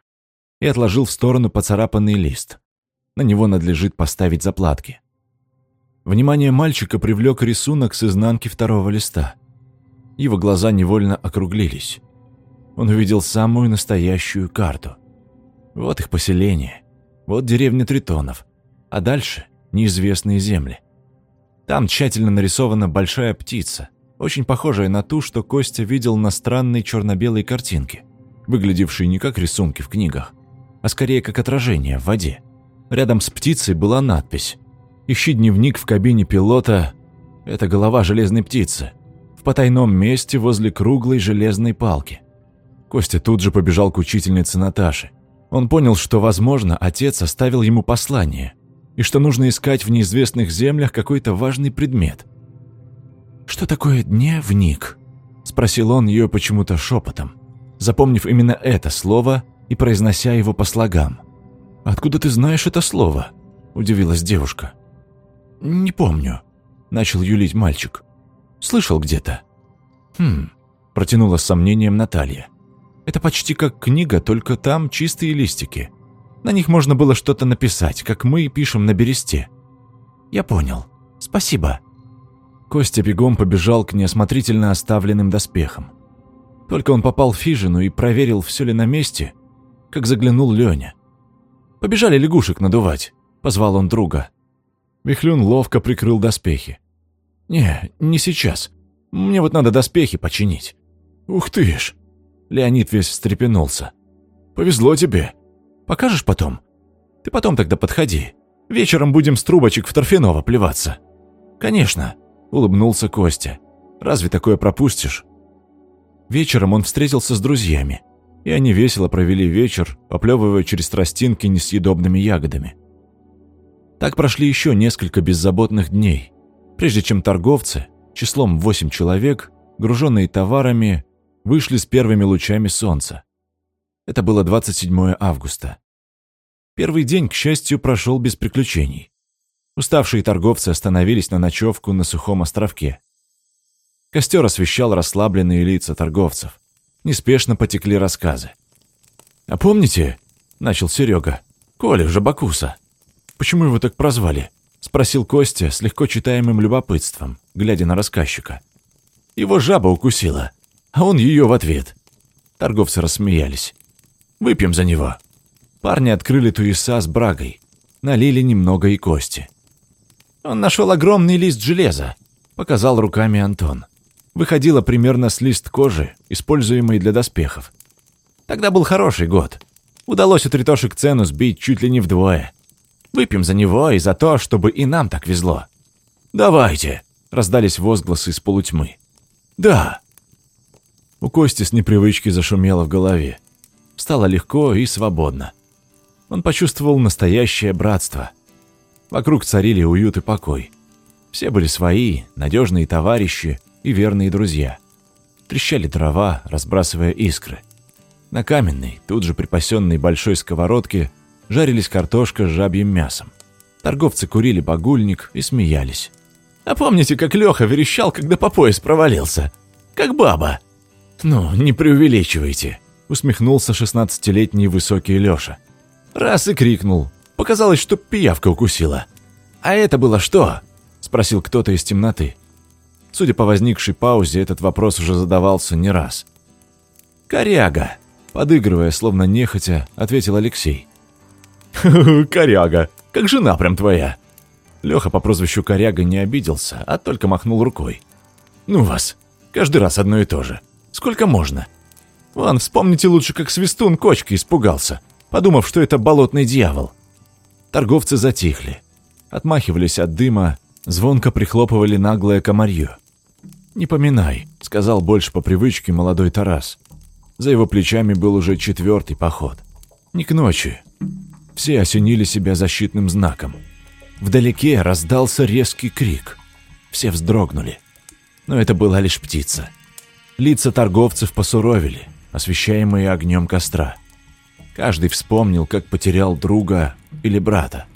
и отложил в сторону поцарапанный лист. На него надлежит поставить заплатки. Внимание мальчика привлек рисунок с изнанки второго листа. Его глаза невольно округлились. Он увидел самую настоящую карту. Вот их поселение, вот деревня Тритонов, а дальше неизвестные земли. Там тщательно нарисована большая птица, очень похожая на ту, что Костя видел на странной черно-белой картинке, выглядевшей не как рисунки в книгах, а скорее как отражение в воде. Рядом с птицей была надпись «Ищи дневник в кабине пилота Это голова железной птицы. В потайном месте возле круглой железной палки. Костя тут же побежал к учительнице Наташе. Он понял, что, возможно, отец оставил ему послание, и что нужно искать в неизвестных землях какой-то важный предмет. «Что такое дневник?» – спросил он ее почему-то шепотом, запомнив именно это слово и произнося его по слогам. «Откуда ты знаешь это слово?» – удивилась девушка. «Не помню», – начал юлить мальчик. «Слышал где-то». «Хм», – протянула с сомнением Наталья. «Это почти как книга, только там чистые листики. На них можно было что-то написать, как мы пишем на бересте». «Я понял. Спасибо». Костя бегом побежал к неосмотрительно оставленным доспехам. Только он попал в хижину и проверил, все ли на месте, как заглянул Леня. «Побежали лягушек надувать», — позвал он друга. Вихлюн ловко прикрыл доспехи. «Не, не сейчас. Мне вот надо доспехи починить». «Ух ты ж!» Леонид весь встрепенулся. «Повезло тебе. Покажешь потом? Ты потом тогда подходи. Вечером будем с трубочек в Торфянова плеваться». «Конечно», улыбнулся Костя. «Разве такое пропустишь?» Вечером он встретился с друзьями, и они весело провели вечер, поплевывая через тростинки несъедобными ягодами. Так прошли еще несколько беззаботных дней, прежде чем торговцы, числом восемь человек, груженные товарами, вышли с первыми лучами солнца. Это было 27 августа. Первый день, к счастью, прошел без приключений. Уставшие торговцы остановились на ночевку на сухом островке. Костер освещал расслабленные лица торговцев. Неспешно потекли рассказы. «А помните?» – начал Серега. «Коля Жабакуса. Почему его так прозвали?» – спросил Костя с легко читаемым любопытством, глядя на рассказчика. «Его жаба укусила, а он ее в ответ». Торговцы рассмеялись. «Выпьем за него». Парни открыли туеса с брагой, налили немного и кости. Он нашел огромный лист железа, показал руками Антон. Выходило примерно с лист кожи, используемый для доспехов. Тогда был хороший год. Удалось у тритошек цену сбить чуть ли не вдвое. Выпьем за него и за то, чтобы и нам так везло. «Давайте!» — раздались возгласы из полутьмы. «Да!» У Кости с непривычки зашумело в голове. Стало легко и свободно. Он почувствовал настоящее братство — Вокруг царили уют и покой. Все были свои, надежные товарищи и верные друзья. Трещали дрова, разбрасывая искры. На каменной, тут же припасенной большой сковородке жарились картошка с жабьим мясом. Торговцы курили багульник и смеялись. «А помните, как Леха верещал, когда по пояс провалился? Как баба!» «Ну, не преувеличивайте», — усмехнулся шестнадцатилетний высокий Леша. Раз и крикнул, Показалось, что пиявка укусила. «А это было что?» – спросил кто-то из темноты. Судя по возникшей паузе, этот вопрос уже задавался не раз. «Коряга», – подыгрывая, словно нехотя, ответил Алексей. «Коряга, как жена прям твоя». Леха по прозвищу Коряга не обиделся, а только махнул рукой. «Ну вас, каждый раз одно и то же. Сколько можно?» «Вон, вспомните лучше, как Свистун кочкой испугался, подумав, что это болотный дьявол». Торговцы затихли, отмахивались от дыма, звонко прихлопывали наглое комарье. «Не поминай», — сказал больше по привычке молодой Тарас. За его плечами был уже четвертый поход. Не к ночи. Все осенили себя защитным знаком. Вдалеке раздался резкий крик. Все вздрогнули. Но это была лишь птица. Лица торговцев посуровили, освещаемые огнем костра. Каждый вспомнил, как потерял друга или брата.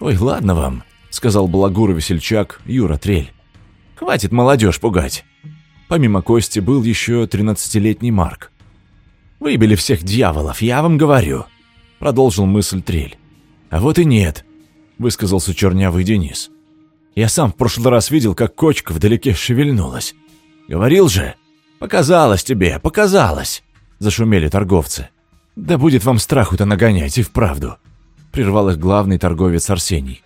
«Ой, ладно вам», — сказал балагур весельчак Юра Трель. «Хватит молодежь пугать». Помимо Кости был еще тринадцатилетний Марк. «Выбили всех дьяволов, я вам говорю», — продолжил мысль Трель. «А вот и нет», — высказался чернявый Денис. «Я сам в прошлый раз видел, как кочка вдалеке шевельнулась. Говорил же, показалось тебе, показалось», — зашумели торговцы. «Да будет вам страху-то нагонять и вправду», — прервал их главный торговец Арсений.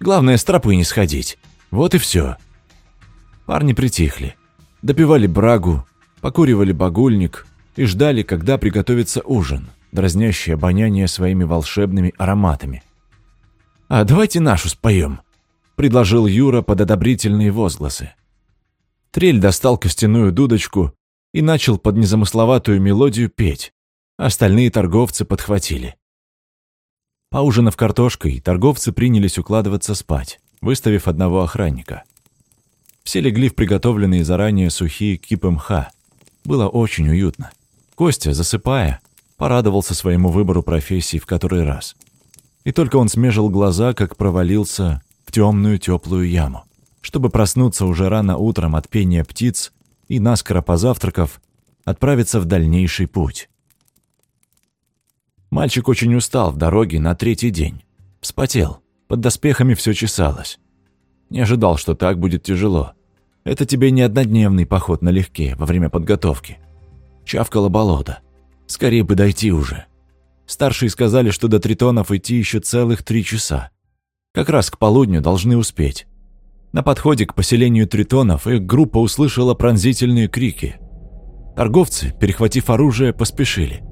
«Главное, с тропы не сходить. Вот и все». Парни притихли, допивали брагу, покуривали багульник и ждали, когда приготовится ужин, дразнящий обоняние своими волшебными ароматами. «А давайте нашу споем», — предложил Юра под одобрительные возгласы. Трель достал костяную дудочку и начал под незамысловатую мелодию петь. Остальные торговцы подхватили. Поужинав картошкой, торговцы принялись укладываться спать, выставив одного охранника. Все легли в приготовленные заранее сухие кипы мха. Было очень уютно. Костя, засыпая, порадовался своему выбору профессии в который раз. И только он смежил глаза, как провалился в темную теплую яму, чтобы проснуться уже рано утром от пения птиц и, наскоро позавтракав, отправиться в дальнейший путь. Мальчик очень устал в дороге на третий день. Вспотел, под доспехами все чесалось. Не ожидал, что так будет тяжело. Это тебе не однодневный поход налегке во время подготовки. Чавкало болото. Скорее бы дойти уже. Старшие сказали, что до Тритонов идти еще целых три часа. Как раз к полудню должны успеть. На подходе к поселению Тритонов их группа услышала пронзительные крики. Торговцы, перехватив оружие, поспешили.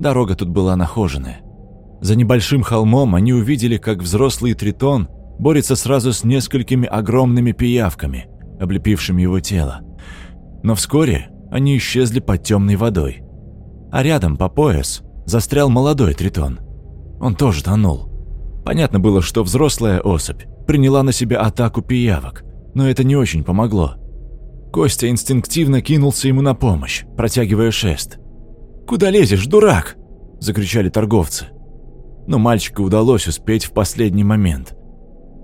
Дорога тут была нахоженная. За небольшим холмом они увидели, как взрослый Тритон борется сразу с несколькими огромными пиявками, облепившими его тело. Но вскоре они исчезли под темной водой а рядом по пояс застрял молодой тритон. Он тоже тонул. Понятно было, что взрослая особь приняла на себя атаку пиявок, но это не очень помогло. Костя инстинктивно кинулся ему на помощь, протягивая шест. «Куда лезешь, дурак?» – закричали торговцы. Но мальчику удалось успеть в последний момент.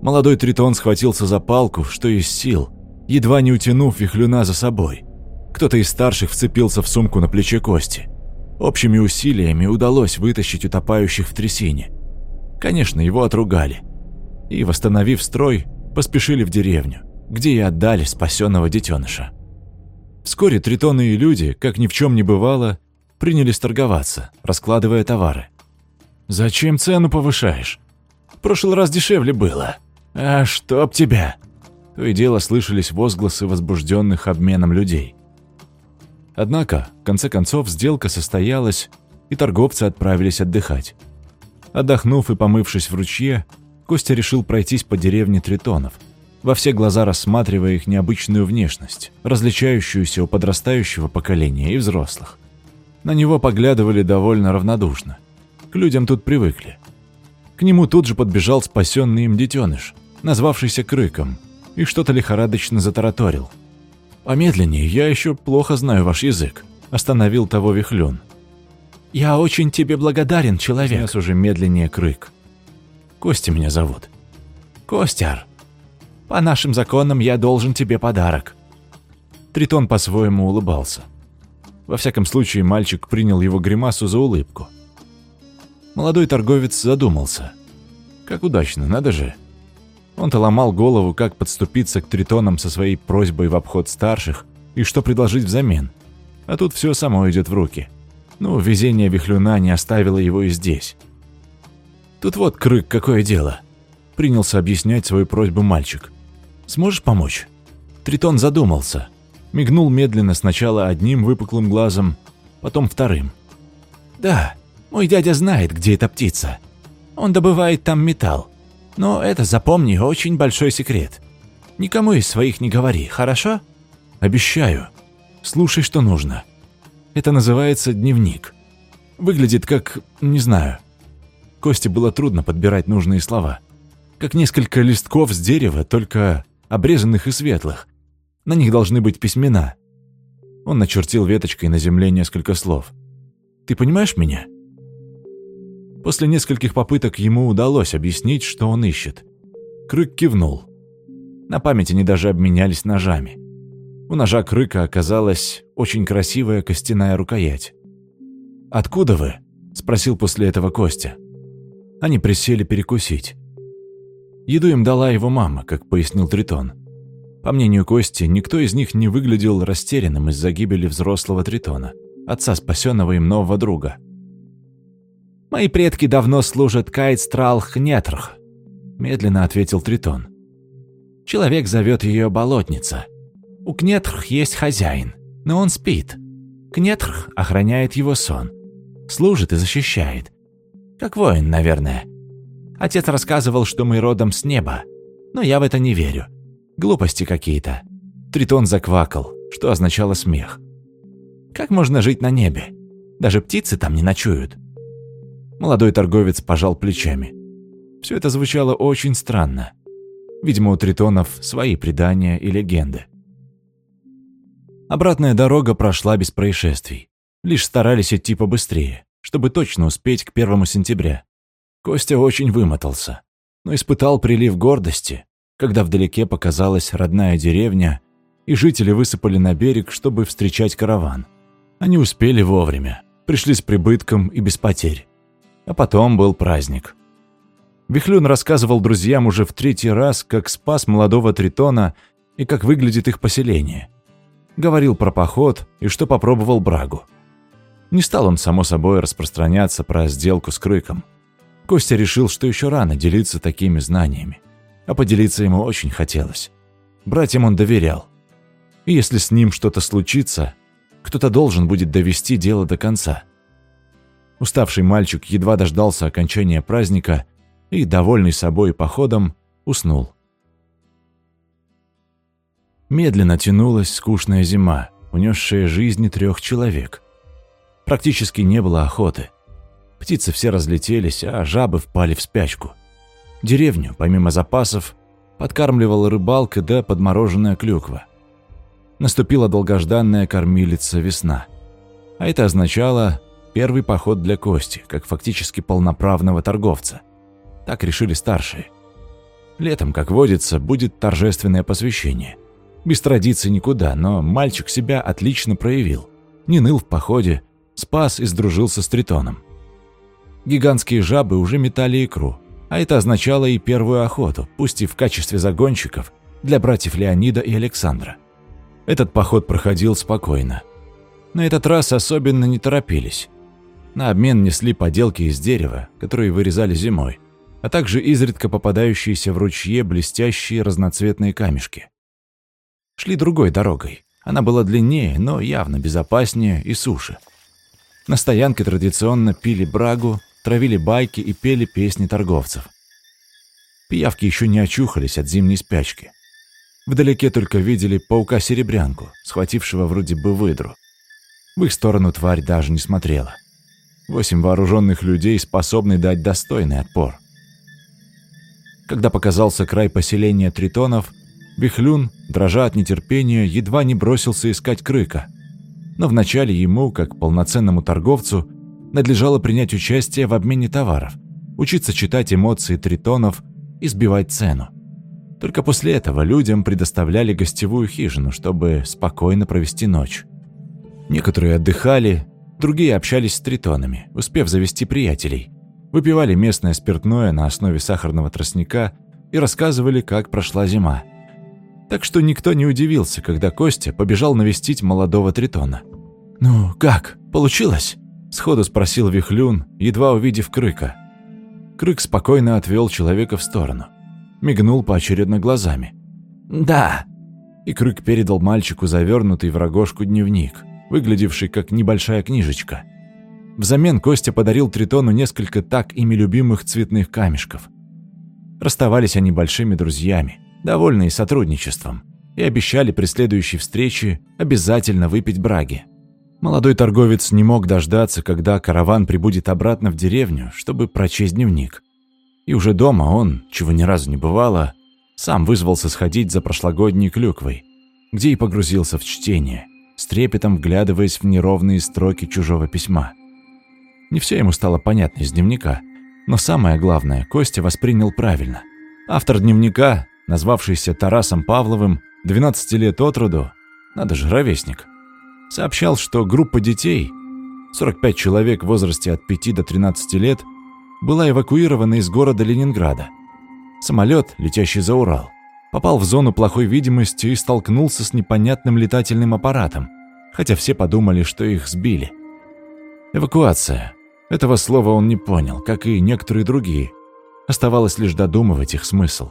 Молодой тритон схватился за палку, что из сил, едва не утянув вихлюна за собой. Кто-то из старших вцепился в сумку на плече Кости. Общими усилиями удалось вытащить утопающих в трясине. Конечно, его отругали. И, восстановив строй, поспешили в деревню, где и отдали спасенного детеныша. Вскоре тритоны и люди, как ни в чем не бывало, принялись торговаться, раскладывая товары. «Зачем цену повышаешь? В прошлый раз дешевле было. А чтоб тебя!» То и дело слышались возгласы возбужденных обменом людей. Однако, в конце концов, сделка состоялась, и торговцы отправились отдыхать. Отдохнув и помывшись в ручье, Костя решил пройтись по деревне Тритонов, во все глаза рассматривая их необычную внешность, различающуюся у подрастающего поколения и взрослых. На него поглядывали довольно равнодушно. К людям тут привыкли. К нему тут же подбежал спасенный им детеныш, назвавшийся Крыком, и что-то лихорадочно затараторил – «Помедленнее, я еще плохо знаю ваш язык», – остановил того Вихлюн. «Я очень тебе благодарен, человек», – снес уже медленнее крык. «Костя меня зовут». «Костяр, по нашим законам я должен тебе подарок». Тритон по-своему улыбался. Во всяком случае, мальчик принял его гримасу за улыбку. Молодой торговец задумался. Как удачно, надо же. Он-то ломал голову, как подступиться к тритонам со своей просьбой в обход старших и что предложить взамен. А тут все само идет в руки. Ну, везение Вихлюна не оставило его и здесь. Тут вот, Крык, какое дело. Принялся объяснять свою просьбу мальчик. Сможешь помочь? Тритон задумался. Мигнул медленно сначала одним выпуклым глазом, потом вторым. «Да, мой дядя знает, где эта птица. Он добывает там металл. Но это, запомни, очень большой секрет. Никому из своих не говори, хорошо? Обещаю. Слушай, что нужно. Это называется дневник. Выглядит как... не знаю. Косте было трудно подбирать нужные слова. Как несколько листков с дерева, только обрезанных и светлых. На них должны быть письмена. Он начертил веточкой на земле несколько слов. «Ты понимаешь меня?» После нескольких попыток ему удалось объяснить, что он ищет. Крык кивнул. На память они даже обменялись ножами. У ножа Крыка оказалась очень красивая костяная рукоять. «Откуда вы?» – спросил после этого Костя. Они присели перекусить. Еду им дала его мама, как пояснил Тритон. По мнению Кости, никто из них не выглядел растерянным из-за гибели взрослого Тритона, отца спасенного им нового друга – Мои предки давно служат Кайтстралх-Нетрх», — медленно ответил Тритон. «Человек зовет ее Болотница. У Кнетрх есть хозяин, но он спит. Кнетрх охраняет его сон, служит и защищает. Как воин, наверное. Отец рассказывал, что мы родом с неба. Но я в это не верю. Глупости какие-то. Тритон заквакал, что означало смех. Как можно жить на небе? Даже птицы там не ночуют. Молодой торговец пожал плечами. Все это звучало очень странно. Видимо, у тритонов свои предания и легенды. Обратная дорога прошла без происшествий. Лишь старались идти побыстрее, чтобы точно успеть к первому сентября. Костя очень вымотался, но испытал прилив гордости, когда вдалеке показалась родная деревня, и жители высыпали на берег, чтобы встречать караван. Они успели вовремя, пришли с прибытком и без потерь. А потом был праздник. Вихлюн рассказывал друзьям уже в третий раз, как спас молодого тритона и как выглядит их поселение. Говорил про поход и что попробовал брагу. Не стал он, само собой, распространяться про сделку с Крыком. Костя решил, что еще рано делиться такими знаниями. А поделиться ему очень хотелось. Братьям он доверял. И если с ним что-то случится, кто-то должен будет довести дело до конца. Уставший мальчик едва дождался окончания праздника и, довольный собой походом, уснул. Медленно тянулась скучная зима, унесшая жизни трех человек. Практически не было охоты. Птицы все разлетелись, а жабы впали в спячку. Деревню, помимо запасов, подкармливала рыбалка да подмороженная клюква. Наступила долгожданная кормилица весна. А это означало первый поход для Кости, как фактически полноправного торговца. Так решили старшие. Летом, как водится, будет торжественное посвящение. Без традиций никуда, но мальчик себя отлично проявил. Не ныл в походе, спас и сдружился с Тритоном. Гигантские жабы уже метали икру, а это означало и первую охоту, пусть и в качестве загонщиков, для братьев Леонида и Александра. Этот поход проходил спокойно. На этот раз особенно не торопились. На обмен несли поделки из дерева, которые вырезали зимой, а также изредка попадающиеся в ручье блестящие разноцветные камешки. Шли другой дорогой. Она была длиннее, но явно безопаснее и суше. На стоянке традиционно пили брагу, травили байки и пели песни торговцев. Пиявки еще не очухались от зимней спячки. Вдалеке только видели паука-серебрянку, схватившего вроде бы выдру. В их сторону тварь даже не смотрела. Восемь вооруженных людей способны дать достойный отпор. Когда показался край поселения тритонов, Вихлюн, дрожа от нетерпения, едва не бросился искать крыка. Но вначале ему, как полноценному торговцу, надлежало принять участие в обмене товаров, учиться читать эмоции тритонов и сбивать цену. Только после этого людям предоставляли гостевую хижину, чтобы спокойно провести ночь. Некоторые отдыхали, другие общались с тритонами, успев завести приятелей, выпивали местное спиртное на основе сахарного тростника и рассказывали, как прошла зима. Так что никто не удивился, когда Костя побежал навестить молодого тритона. «Ну, как, получилось?» Сходу спросил Вихлюн, едва увидев Крыка. Крык спокойно отвел человека в сторону. Мигнул поочередно глазами. «Да». И Крык передал мальчику завернутый в рогожку дневник, выглядевший как небольшая книжечка. Взамен Костя подарил Тритону несколько так ими любимых цветных камешков. Расставались они большими друзьями, довольные сотрудничеством, и обещали при следующей встрече обязательно выпить браги. Молодой торговец не мог дождаться, когда караван прибудет обратно в деревню, чтобы прочесть дневник. И уже дома он, чего ни разу не бывало, сам вызвался сходить за прошлогодней клюквой, где и погрузился в чтение, с трепетом вглядываясь в неровные строки чужого письма. Не все ему стало понятно из дневника, но самое главное Костя воспринял правильно. Автор дневника, назвавшийся Тарасом Павловым, 12 лет от роду, надо же, ровесник, сообщал, что группа детей, 45 человек в возрасте от 5 до 13 лет, была эвакуирована из города Ленинграда. Самолет, летящий за Урал, попал в зону плохой видимости и столкнулся с непонятным летательным аппаратом, хотя все подумали, что их сбили. Эвакуация. Этого слова он не понял, как и некоторые другие. Оставалось лишь додумывать их смысл.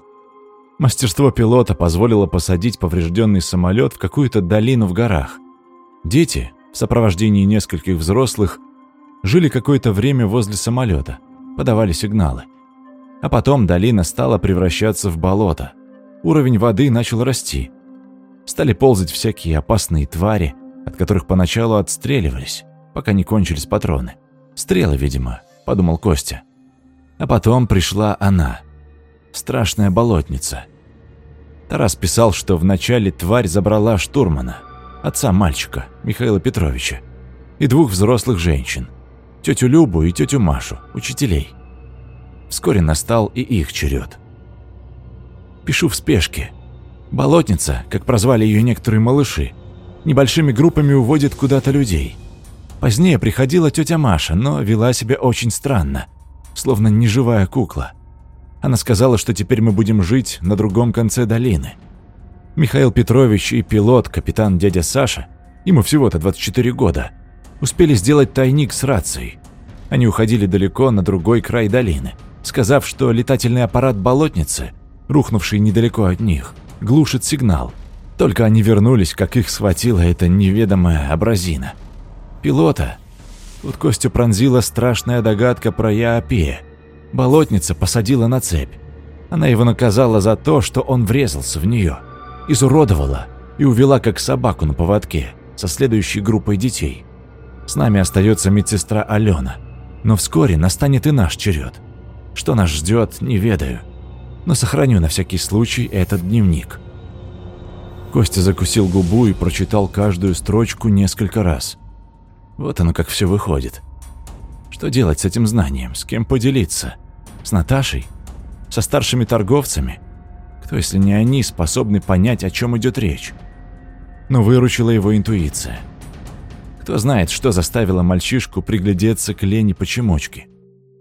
Мастерство пилота позволило посадить поврежденный самолет в какую-то долину в горах – Дети, в сопровождении нескольких взрослых, жили какое-то время возле самолета, подавали сигналы. А потом долина стала превращаться в болото, уровень воды начал расти. Стали ползать всякие опасные твари, от которых поначалу отстреливались, пока не кончились патроны. Стрелы, видимо, подумал Костя. А потом пришла она. Страшная болотница. Тарас писал, что вначале тварь забрала штурмана, отца мальчика, Михаила Петровича, и двух взрослых женщин, тетю Любу и тетю Машу, учителей. Вскоре настал и их черед. Пишу в спешке. Болотница, как прозвали ее некоторые малыши, небольшими группами уводит куда-то людей. Позднее приходила тетя Маша, но вела себя очень странно, словно неживая кукла. Она сказала, что теперь мы будем жить на другом конце долины. Михаил Петрович и пилот, капитан дядя Саша, ему всего-то 24 года, успели сделать тайник с рацией. Они уходили далеко на другой край долины – сказав, что летательный аппарат болотницы, рухнувший недалеко от них, глушит сигнал. Только они вернулись, как их схватила эта неведомая абразина. Пилота. Тут Костю пронзила страшная догадка про Яопея. Болотница посадила на цепь. Она его наказала за то, что он врезался в нее, изуродовала и увела как собаку на поводке со следующей группой детей. С нами остается медсестра Алена, но вскоре настанет и наш черед. Что нас ждет, не ведаю. Но сохраню на всякий случай этот дневник. Костя закусил губу и прочитал каждую строчку несколько раз. Вот оно как все выходит. Что делать с этим знанием? С кем поделиться? С Наташей? Со старшими торговцами? Кто, если не они, способны понять, о чем идет речь? Но выручила его интуиция. Кто знает, что заставило мальчишку приглядеться к Лене Почемочке?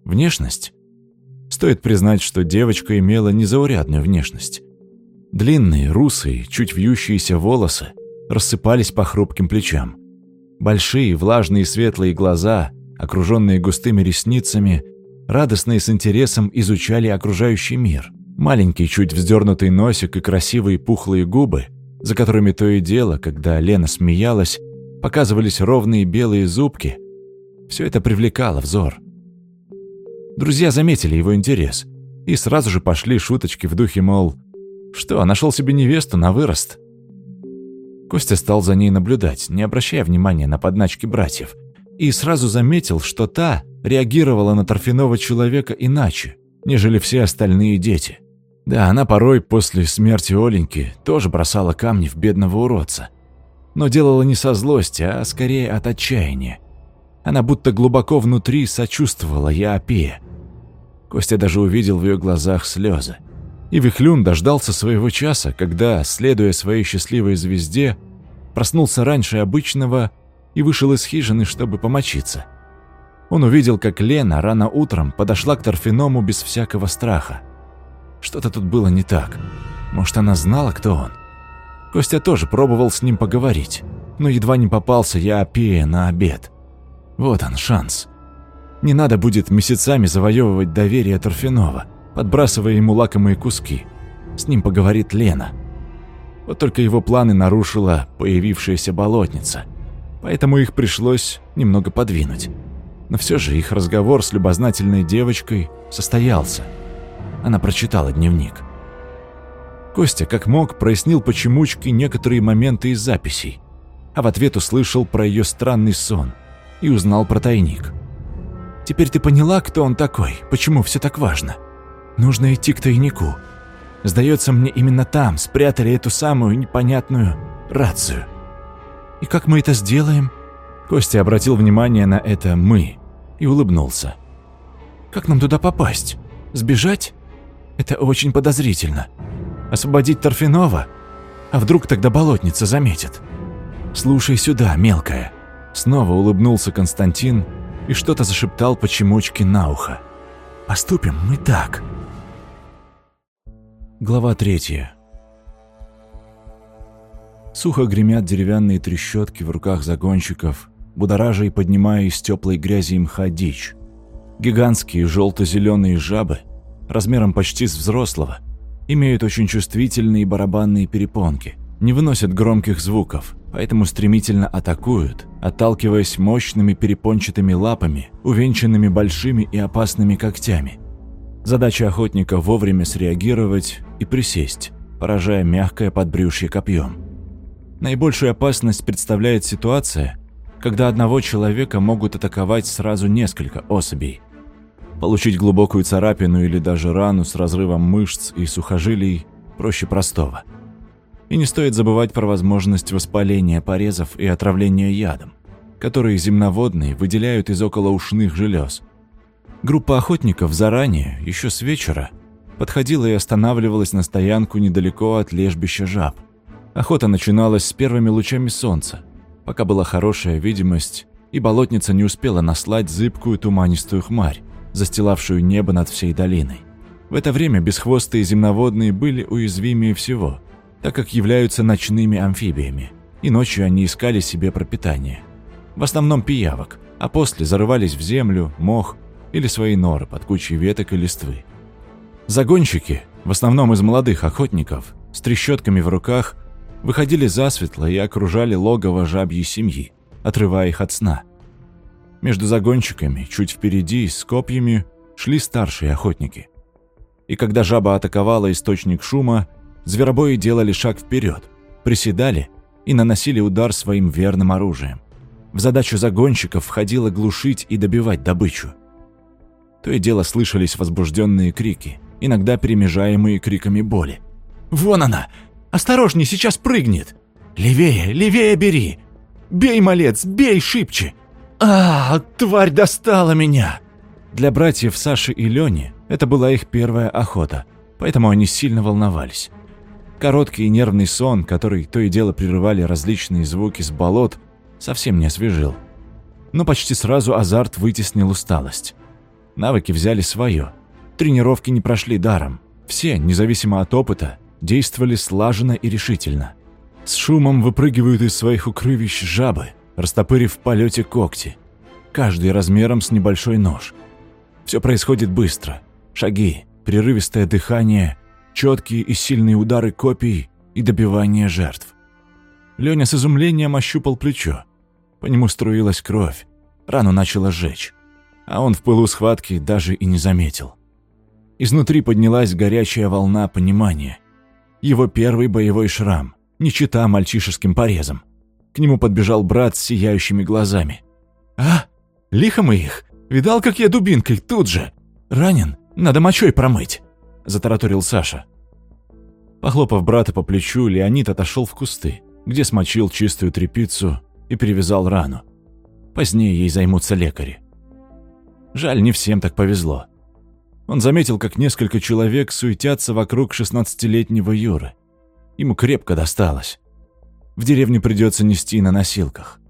Внешность? Стоит признать, что девочка имела незаурядную внешность. Длинные, русые, чуть вьющиеся волосы рассыпались по хрупким плечам. Большие, влажные светлые глаза, окруженные густыми ресницами, радостно и с интересом изучали окружающий мир. Маленький, чуть вздернутый носик и красивые пухлые губы, за которыми то и дело, когда Лена смеялась, показывались ровные белые зубки. Все это привлекало взор. Друзья заметили его интерес и сразу же пошли шуточки в духе, мол, что, нашел себе невесту на вырост. Костя стал за ней наблюдать, не обращая внимания на подначки братьев, и сразу заметил, что та реагировала на торфяного человека иначе, нежели все остальные дети. Да, она порой после смерти Оленьки тоже бросала камни в бедного уродца. Но делала не со злости, а скорее от отчаяния. Она будто глубоко внутри сочувствовала Яопея, Костя даже увидел в ее глазах слезы. И Вихлюн дождался своего часа, когда, следуя своей счастливой звезде, проснулся раньше обычного и вышел из хижины, чтобы помочиться. Он увидел, как Лена рано утром подошла к Торфяному без всякого страха. Что-то тут было не так. Может, она знала, кто он? Костя тоже пробовал с ним поговорить, но едва не попался я опея на обед. Вот он, шанс. Не надо будет месяцами завоевывать доверие Торфянова, подбрасывая ему лакомые куски. С ним поговорит Лена. Вот только его планы нарушила появившаяся болотница, поэтому их пришлось немного подвинуть. Но все же их разговор с любознательной девочкой состоялся. Она прочитала дневник. Костя, как мог, прояснил почемучки некоторые моменты из записей, а в ответ услышал про ее странный сон и узнал про тайник. Теперь ты поняла, кто он такой, почему все так важно? Нужно идти к тайнику. Сдается мне, именно там спрятали эту самую непонятную рацию. И как мы это сделаем? Костя обратил внимание на это «мы» и улыбнулся. Как нам туда попасть? Сбежать? Это очень подозрительно. Освободить Торфянова? А вдруг тогда болотница заметит? Слушай сюда, мелкая. Снова улыбнулся Константин и что-то зашептал почемучке на ухо. «Поступим мы так». Глава третья. Сухо гремят деревянные трещотки в руках загонщиков, будоража и поднимая из теплой грязи мха дичь. Гигантские желто-зеленые жабы, размером почти с взрослого, имеют очень чувствительные барабанные перепонки, не выносят громких звуков, поэтому стремительно атакуют, отталкиваясь мощными перепончатыми лапами, увенчанными большими и опасными когтями. Задача охотника вовремя среагировать и присесть, поражая мягкое подбрюшье копьем. Наибольшую опасность представляет ситуация, когда одного человека могут атаковать сразу несколько особей. Получить глубокую царапину или даже рану с разрывом мышц и сухожилий проще простого. И не стоит забывать про возможность воспаления порезов и отравления ядом, которые земноводные выделяют из околоушных желез. Группа охотников заранее, еще с вечера, подходила и останавливалась на стоянку недалеко от лежбища жаб. Охота начиналась с первыми лучами солнца, пока была хорошая видимость, и болотница не успела наслать зыбкую туманистую хмарь, застилавшую небо над всей долиной. В это время бесхвостые земноводные были уязвимее всего, так как являются ночными амфибиями, и ночью они искали себе пропитание. В основном пиявок, а после зарывались в землю, мох или свои норы под кучей веток и листвы. Загонщики, в основном из молодых охотников, с трещотками в руках, выходили засветло и окружали логово жабьей семьи, отрывая их от сна. Между загонщиками, чуть впереди, с копьями, шли старшие охотники. И когда жаба атаковала источник шума, зверобои делали шаг вперед, приседали и наносили удар своим верным оружием. В задачу загонщиков входило глушить и добивать добычу. То и дело слышались возбужденные крики, иногда перемежаемые криками боли. «Вон она! Осторожней, сейчас прыгнет! Левее, левее бери! Бей, малец, бей шибче! А, тварь достала меня!» Для братьев Саши и Лёни это была их первая охота, поэтому они сильно волновались. Короткий и нервный сон, который то и дело прерывали различные звуки с болот, совсем не освежил. Но почти сразу азарт вытеснил усталость. Навыки взяли свое. Тренировки не прошли даром. Все, независимо от опыта, действовали слаженно и решительно. С шумом выпрыгивают из своих укрывищ жабы, растопырив в полете когти. Каждый размером с небольшой нож. Все происходит быстро. Шаги, прерывистое дыхание, четкие и сильные удары копий и добивание жертв. Леня с изумлением ощупал плечо. По нему струилась кровь, рану начала жечь, а он в пылу схватки даже и не заметил. Изнутри поднялась горячая волна понимания. Его первый боевой шрам, не чита мальчишеским порезом. К нему подбежал брат с сияющими глазами. «А, лихо мы их! Видал, как я дубинкой тут же! Ранен, надо мочой промыть!» – затараторил Саша. Похлопав брата по плечу, Леонид отошел в кусты, где смочил чистую тряпицу и перевязал рану. Позднее ей займутся лекари. Жаль, не всем так повезло. Он заметил, как несколько человек суетятся вокруг 16-летнего Юры. Ему крепко досталось. В деревню придется нести на носилках.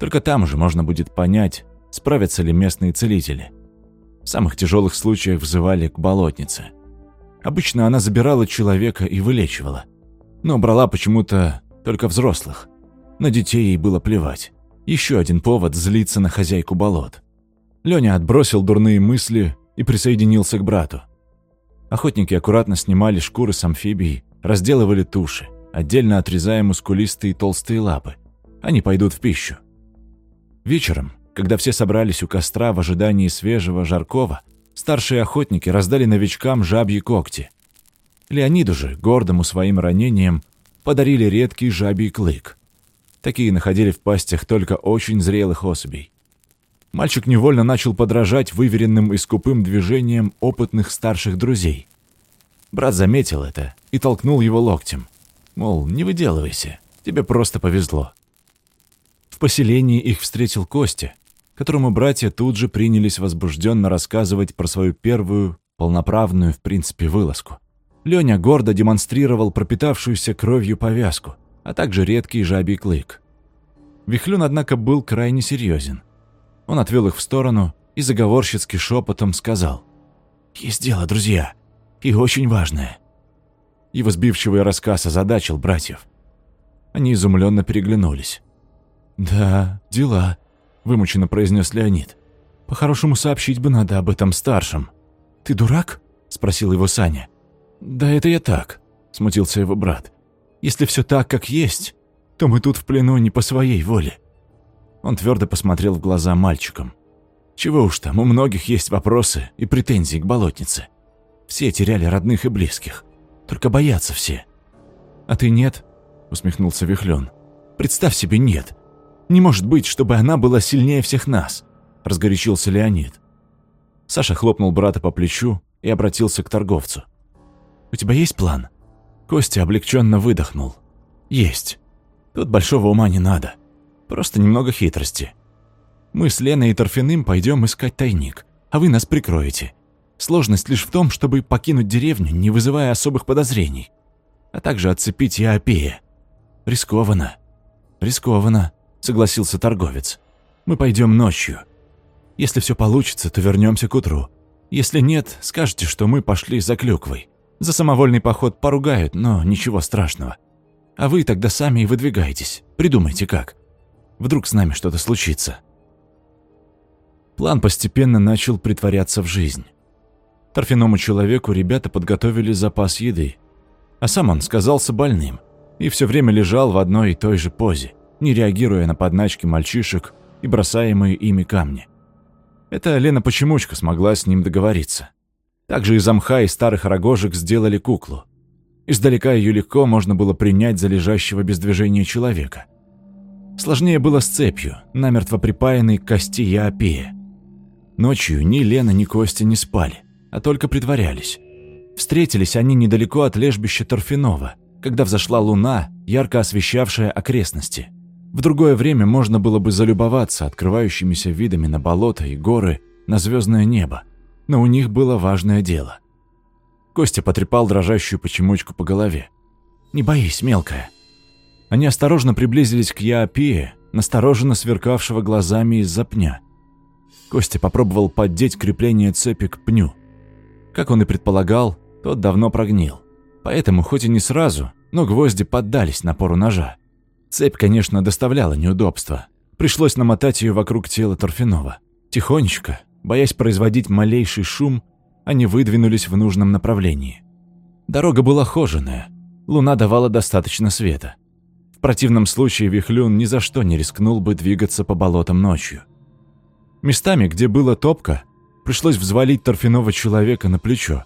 Только там уже можно будет понять, справятся ли местные целители. В самых тяжелых случаях взывали к болотнице. Обычно она забирала человека и вылечивала. Но брала почему-то только взрослых. На детей ей было плевать. Еще один повод злиться на хозяйку болот. Леня отбросил дурные мысли и присоединился к брату. Охотники аккуратно снимали шкуры с амфибий, разделывали туши, отдельно отрезая мускулистые толстые лапы. Они пойдут в пищу. Вечером, когда все собрались у костра в ожидании свежего жаркого, старшие охотники раздали новичкам жабьи когти. Леониду же, гордому своим ранением, подарили редкий жабий клык. Такие находили в пастях только очень зрелых особей. Мальчик невольно начал подражать выверенным и скупым движениям опытных старших друзей. Брат заметил это и толкнул его локтем. Мол, не выделывайся, тебе просто повезло. В поселении их встретил Костя, которому братья тут же принялись возбужденно рассказывать про свою первую, полноправную, в принципе, вылазку. Леня гордо демонстрировал пропитавшуюся кровью повязку, а также редкий жабий клык. Вихлюн, однако, был крайне серьезен. Он отвел их в сторону и заговорщицки шепотом сказал. «Есть дело, друзья, и очень важное». Его сбивчивый рассказ озадачил братьев. Они изумленно переглянулись. «Да, дела», — вымученно произнес Леонид. «По-хорошему сообщить бы надо об этом старшим». «Ты дурак?» — спросил его Саня. «Да это я так», — смутился его брат. «Если все так, как есть, то мы тут в плену не по своей воле. Он твердо посмотрел в глаза мальчикам. Чего уж там, у многих есть вопросы и претензии к болотнице. Все теряли родных и близких. Только боятся все. «А ты нет?» — усмехнулся Вихлён. «Представь себе, нет. Не может быть, чтобы она была сильнее всех нас», — разгорячился Леонид. Саша хлопнул брата по плечу и обратился к торговцу. «У тебя есть план?» Костя облегченно выдохнул. «Есть. Тут большого ума не надо. Просто немного хитрости. Мы с Леной и Торфяным пойдем искать тайник, а вы нас прикроете. Сложность лишь в том, чтобы покинуть деревню, не вызывая особых подозрений, а также отцепить Яопея. Рискованно. Рискованно, согласился торговец. Мы пойдем ночью. Если все получится, то вернемся к утру. Если нет, скажете, что мы пошли за клюквой. За самовольный поход поругают, но ничего страшного. А вы тогда сами и выдвигаетесь. Придумайте как. Вдруг с нами что-то случится. План постепенно начал притворяться в жизнь. Торфяному человеку ребята подготовили запас еды, а сам он сказался больным и все время лежал в одной и той же позе, не реагируя на подначки мальчишек и бросаемые ими камни. Это Лена Почемучка смогла с ним договориться. Также из амха и старых рогожек сделали куклу. Издалека ее легко можно было принять за лежащего без движения человека. Сложнее было с цепью, намертво припаянной к кости Яопея. Ночью ни Лена, ни Костя не спали а только притворялись. Встретились они недалеко от лежбища Торфянова, когда взошла луна, ярко освещавшая окрестности. В другое время можно было бы залюбоваться открывающимися видами на болото и горы, на звездное небо, но у них было важное дело. Костя потрепал дрожащую почемучку по голове. «Не боись, мелкая». Они осторожно приблизились к Яопее, настороженно сверкавшего глазами из-за пня. Костя попробовал поддеть крепление цепи к пню – как он и предполагал, тот давно прогнил. Поэтому, хоть и не сразу, но гвозди поддались напору ножа. Цепь, конечно, доставляла неудобства. Пришлось намотать ее вокруг тела Торфянова. Тихонечко, боясь производить малейший шум, они выдвинулись в нужном направлении. Дорога была хоженая, луна давала достаточно света. В противном случае Вихлюн ни за что не рискнул бы двигаться по болотам ночью. Местами, где было топко, пришлось взвалить торфяного человека на плечо.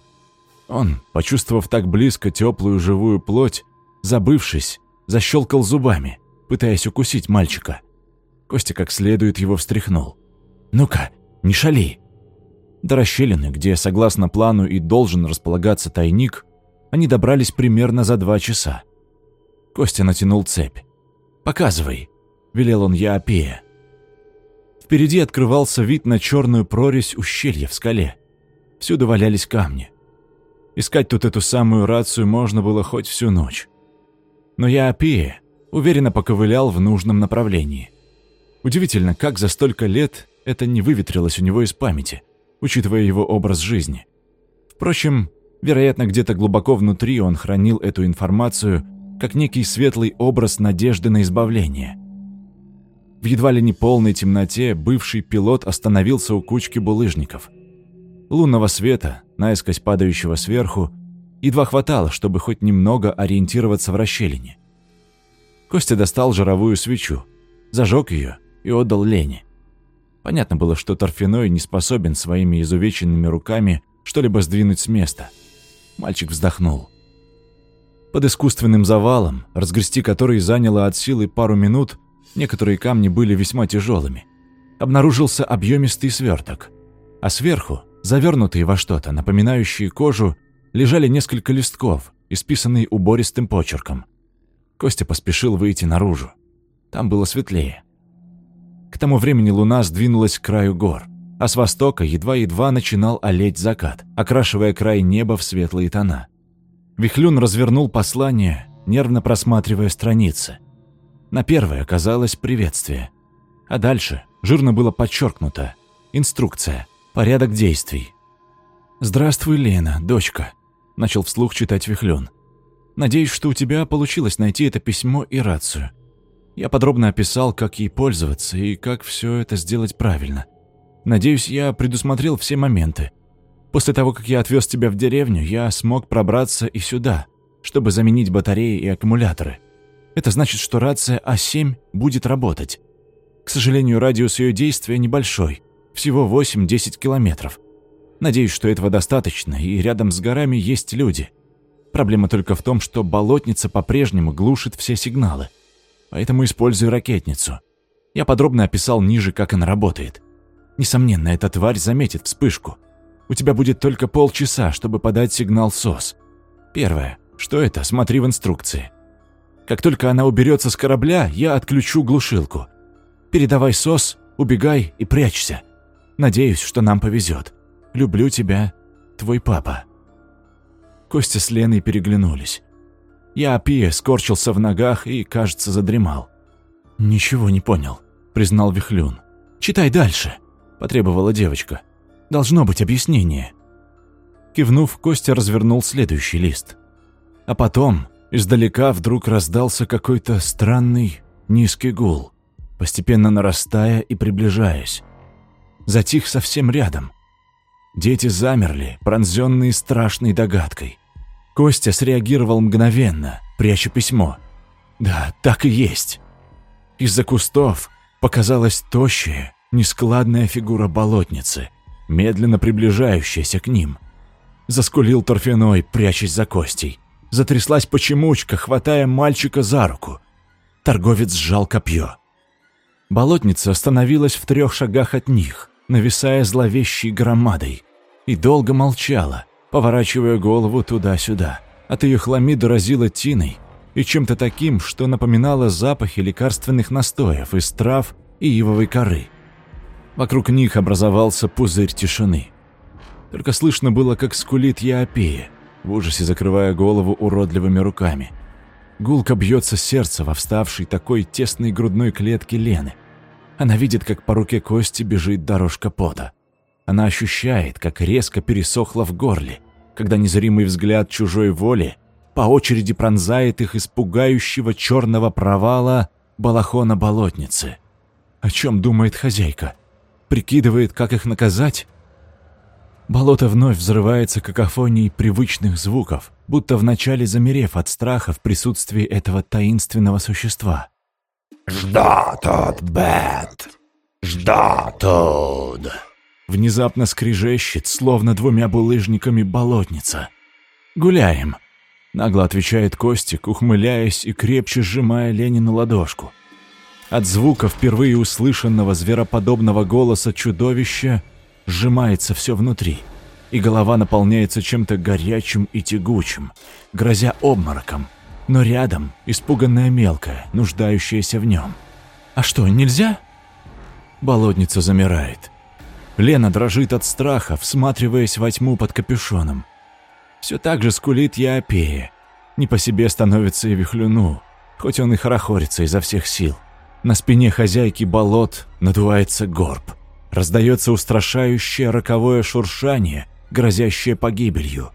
Он, почувствовав так близко теплую живую плоть, забывшись, защелкал зубами, пытаясь укусить мальчика. Костя как следует его встряхнул. «Ну-ка, не шали!» До расщелины, где, согласно плану, и должен располагаться тайник, они добрались примерно за два часа. Костя натянул цепь. «Показывай», — велел он Яопея. Впереди открывался вид на черную прорезь ущелья в скале. Всюду валялись камни. Искать тут эту самую рацию можно было хоть всю ночь. Но я Апия уверенно поковылял в нужном направлении. Удивительно, как за столько лет это не выветрилось у него из памяти, учитывая его образ жизни. Впрочем, вероятно, где-то глубоко внутри он хранил эту информацию как некий светлый образ надежды на избавление. В едва ли не полной темноте бывший пилот остановился у кучки булыжников. Лунного света, наискось падающего сверху, едва хватало, чтобы хоть немного ориентироваться в расщелине. Костя достал жировую свечу, зажег ее и отдал Лене. Понятно было, что Торфяной не способен своими изувеченными руками что-либо сдвинуть с места. Мальчик вздохнул. Под искусственным завалом, разгрести который заняло от силы пару минут, Некоторые камни были весьма тяжелыми. Обнаружился объемистый сверток, а сверху, завернутые во что-то, напоминающие кожу, лежали несколько листков, исписанные убористым почерком. Костя поспешил выйти наружу. Там было светлее. К тому времени луна сдвинулась к краю гор, а с востока едва-едва начинал олеть закат, окрашивая край неба в светлые тона. Вихлюн развернул послание, нервно просматривая страницы – на первой оказалось приветствие. А дальше жирно было подчеркнуто. Инструкция. Порядок действий. «Здравствуй, Лена, дочка», — начал вслух читать Вихлён. «Надеюсь, что у тебя получилось найти это письмо и рацию. Я подробно описал, как ей пользоваться и как все это сделать правильно. Надеюсь, я предусмотрел все моменты. После того, как я отвез тебя в деревню, я смог пробраться и сюда, чтобы заменить батареи и аккумуляторы. Это значит, что рация А7 будет работать. К сожалению, радиус ее действия небольшой, всего 8-10 километров. Надеюсь, что этого достаточно, и рядом с горами есть люди. Проблема только в том, что болотница по-прежнему глушит все сигналы. Поэтому используй ракетницу. Я подробно описал ниже, как она работает. Несомненно, эта тварь заметит вспышку. У тебя будет только полчаса, чтобы подать сигнал СОС. Первое. Что это? Смотри в инструкции. Как только она уберется с корабля, я отключу глушилку. Передавай СОС, убегай и прячься. Надеюсь, что нам повезет. Люблю тебя, твой папа». Костя с Леной переглянулись. Я, пия, скорчился в ногах и, кажется, задремал. «Ничего не понял», — признал Вихлюн. «Читай дальше», — потребовала девочка. «Должно быть объяснение». Кивнув, Костя развернул следующий лист. А потом издалека вдруг раздался какой-то странный низкий гул, постепенно нарастая и приближаясь. Затих совсем рядом. Дети замерли, пронзенные страшной догадкой. Костя среагировал мгновенно, пряча письмо. Да, так и есть. Из-за кустов показалась тощая, нескладная фигура болотницы, медленно приближающаяся к ним. Заскулил торфяной, прячась за Костей. Затряслась почемучка, хватая мальчика за руку. Торговец сжал копье. Болотница остановилась в трех шагах от них, нависая зловещей громадой, и долго молчала, поворачивая голову туда-сюда. От ее хламида разила тиной и чем-то таким, что напоминало запахи лекарственных настоев из трав и ивовой коры. Вокруг них образовался пузырь тишины. Только слышно было, как скулит Яопея, в ужасе закрывая голову уродливыми руками. Гулко бьется сердце во вставшей такой тесной грудной клетке Лены. Она видит, как по руке Кости бежит дорожка пота. Она ощущает, как резко пересохло в горле, когда незримый взгляд чужой воли по очереди пронзает их испугающего черного провала балахона болотницы. О чем думает хозяйка? Прикидывает, как их наказать? Болото вновь взрывается какофонией привычных звуков, будто вначале замерев от страха в присутствии этого таинственного существа. «Что тут, Бет? Что тут?» Внезапно скрежещет, словно двумя булыжниками болотница. «Гуляем», — нагло отвечает Костик, ухмыляясь и крепче сжимая Ленину ладошку. От звука впервые услышанного звероподобного голоса чудовища сжимается все внутри, и голова наполняется чем-то горячим и тягучим, грозя обмороком, но рядом испуганная мелкая, нуждающаяся в нем. «А что, нельзя?» Болотница замирает. Лена дрожит от страха, всматриваясь во тьму под капюшоном. Все так же скулит Яопея. Не по себе становится и Вихлюну, хоть он и хорохорится изо всех сил. На спине хозяйки болот надувается горб. Раздается устрашающее роковое шуршание, грозящее погибелью.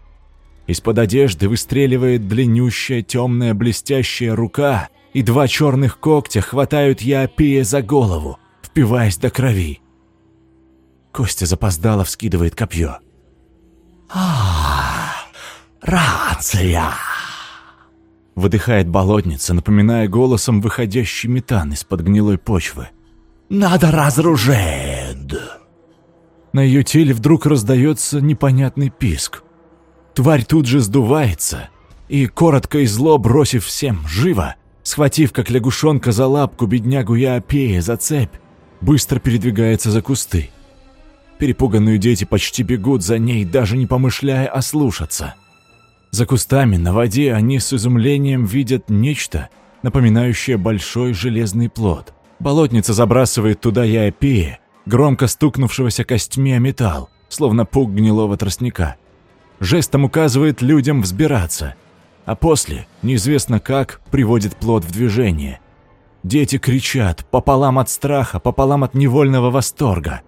Из-под одежды выстреливает длиннющая темная блестящая рука, и два черных когтя хватают Яопия за голову, впиваясь до крови. Костя запоздало вскидывает копье. а рация!» Выдыхает болотница, напоминая голосом выходящий метан из-под гнилой почвы. «Надо разоружить!» На ее теле вдруг раздается непонятный писк. Тварь тут же сдувается и, коротко и зло бросив всем «живо», схватив как лягушонка за лапку беднягу Яопея за цепь, быстро передвигается за кусты. Перепуганные дети почти бегут за ней, даже не помышляя ослушаться. За кустами на воде они с изумлением видят нечто, напоминающее большой железный плод. Болотница забрасывает туда Яопея, громко стукнувшегося костьми о металл, словно пук гнилого тростника – жестом указывает людям взбираться, а после, неизвестно как, приводит плод в движение. Дети кричат, пополам от страха, пополам от невольного восторга,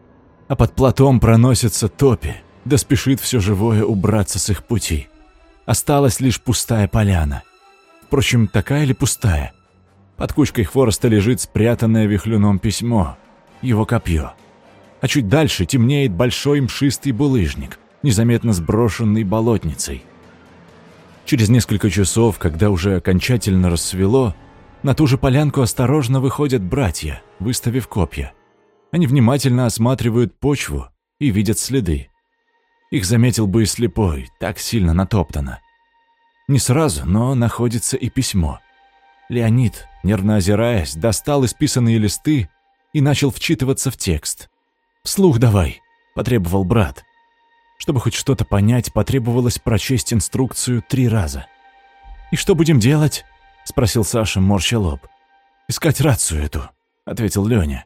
а под плотом проносится топи, да спешит все живое убраться с их пути. Осталась лишь пустая поляна. Впрочем, такая ли пустая? Под кучкой хвороста лежит спрятанное вихлюном письмо, его копье. А чуть дальше темнеет большой мшистый булыжник – незаметно сброшенный болотницей. Через несколько часов, когда уже окончательно рассвело, на ту же полянку осторожно выходят братья, выставив копья. Они внимательно осматривают почву и видят следы. Их заметил бы и слепой, так сильно натоптано. Не сразу, но находится и письмо. Леонид, нервно озираясь, достал исписанные листы и начал вчитываться в текст. «Вслух давай», — потребовал брат. Чтобы хоть что-то понять, потребовалось прочесть инструкцию три раза. «И что будем делать?» — спросил Саша, морща лоб. «Искать рацию эту», — ответил Лёня.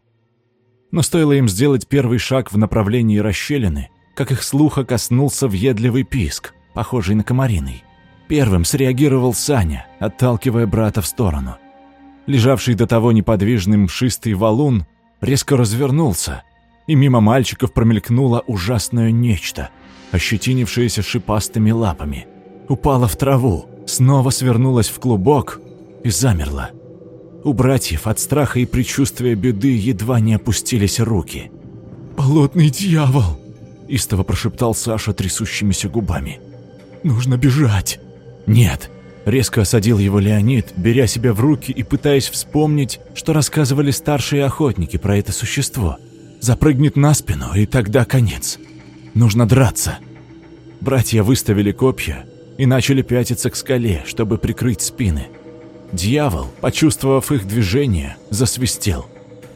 Но стоило им сделать первый шаг в направлении расщелины, как их слуха коснулся въедливый писк, похожий на комариный. Первым среагировал Саня, отталкивая брата в сторону. Лежавший до того неподвижным мшистый валун резко развернулся, и мимо мальчиков промелькнуло ужасное нечто, ощетинившееся шипастыми лапами. Упало в траву, снова свернулось в клубок и замерло. У братьев от страха и предчувствия беды едва не опустились руки. «Болотный дьявол!» – истово прошептал Саша трясущимися губами. «Нужно бежать!» «Нет!» – резко осадил его Леонид, беря себя в руки и пытаясь вспомнить, что рассказывали старшие охотники про это существо. «Запрыгнет на спину, и тогда конец. Нужно драться!» Братья выставили копья и начали пятиться к скале, чтобы прикрыть спины – Дьявол, почувствовав их движение, засвистел.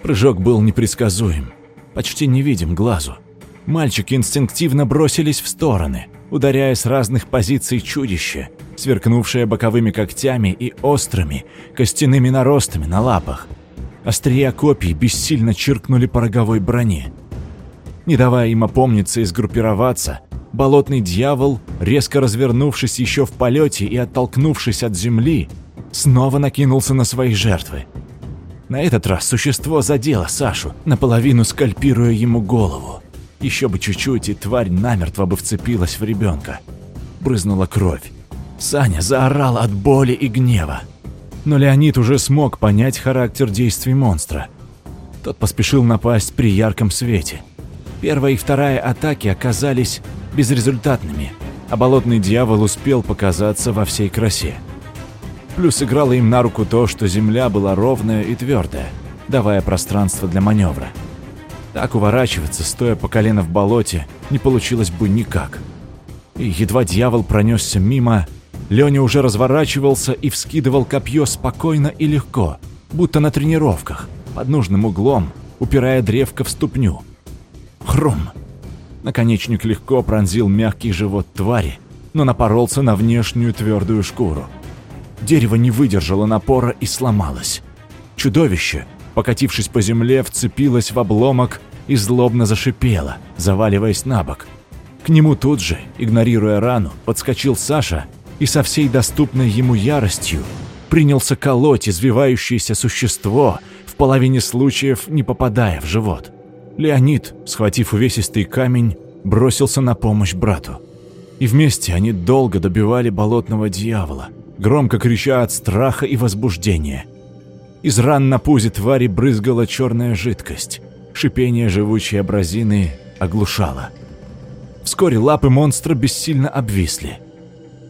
Прыжок был непредсказуем, почти невидим глазу. Мальчики инстинктивно бросились в стороны, ударяя с разных позиций чудище, сверкнувшее боковыми когтями и острыми костяными наростами на лапах. Острия копий бессильно чиркнули по роговой броне. Не давая им опомниться и сгруппироваться, болотный дьявол, резко развернувшись еще в полете и оттолкнувшись от земли, снова накинулся на свои жертвы. На этот раз существо задело Сашу, наполовину скальпируя ему голову. Еще бы чуть-чуть, и тварь намертво бы вцепилась в ребенка. Брызнула кровь. Саня заорал от боли и гнева. Но Леонид уже смог понять характер действий монстра. Тот поспешил напасть при ярком свете. Первая и вторая атаки оказались безрезультатными, а болотный дьявол успел показаться во всей красе. Плюс играло им на руку то, что земля была ровная и твердая, давая пространство для маневра. Так уворачиваться, стоя по колено в болоте, не получилось бы никак. И едва дьявол пронесся мимо, Леня уже разворачивался и вскидывал копье спокойно и легко, будто на тренировках, под нужным углом, упирая древко в ступню. Хрум! Наконечник легко пронзил мягкий живот твари, но напоролся на внешнюю твердую шкуру. Дерево не выдержало напора и сломалось. Чудовище, покатившись по земле, вцепилось в обломок и злобно зашипело, заваливаясь на бок. К нему тут же, игнорируя рану, подскочил Саша и со всей доступной ему яростью принялся колоть извивающееся существо, в половине случаев не попадая в живот. Леонид, схватив увесистый камень, бросился на помощь брату. И вместе они долго добивали болотного дьявола, громко крича от страха и возбуждения. Из ран на пузе твари брызгала черная жидкость. Шипение живучей абразины оглушало. Вскоре лапы монстра бессильно обвисли.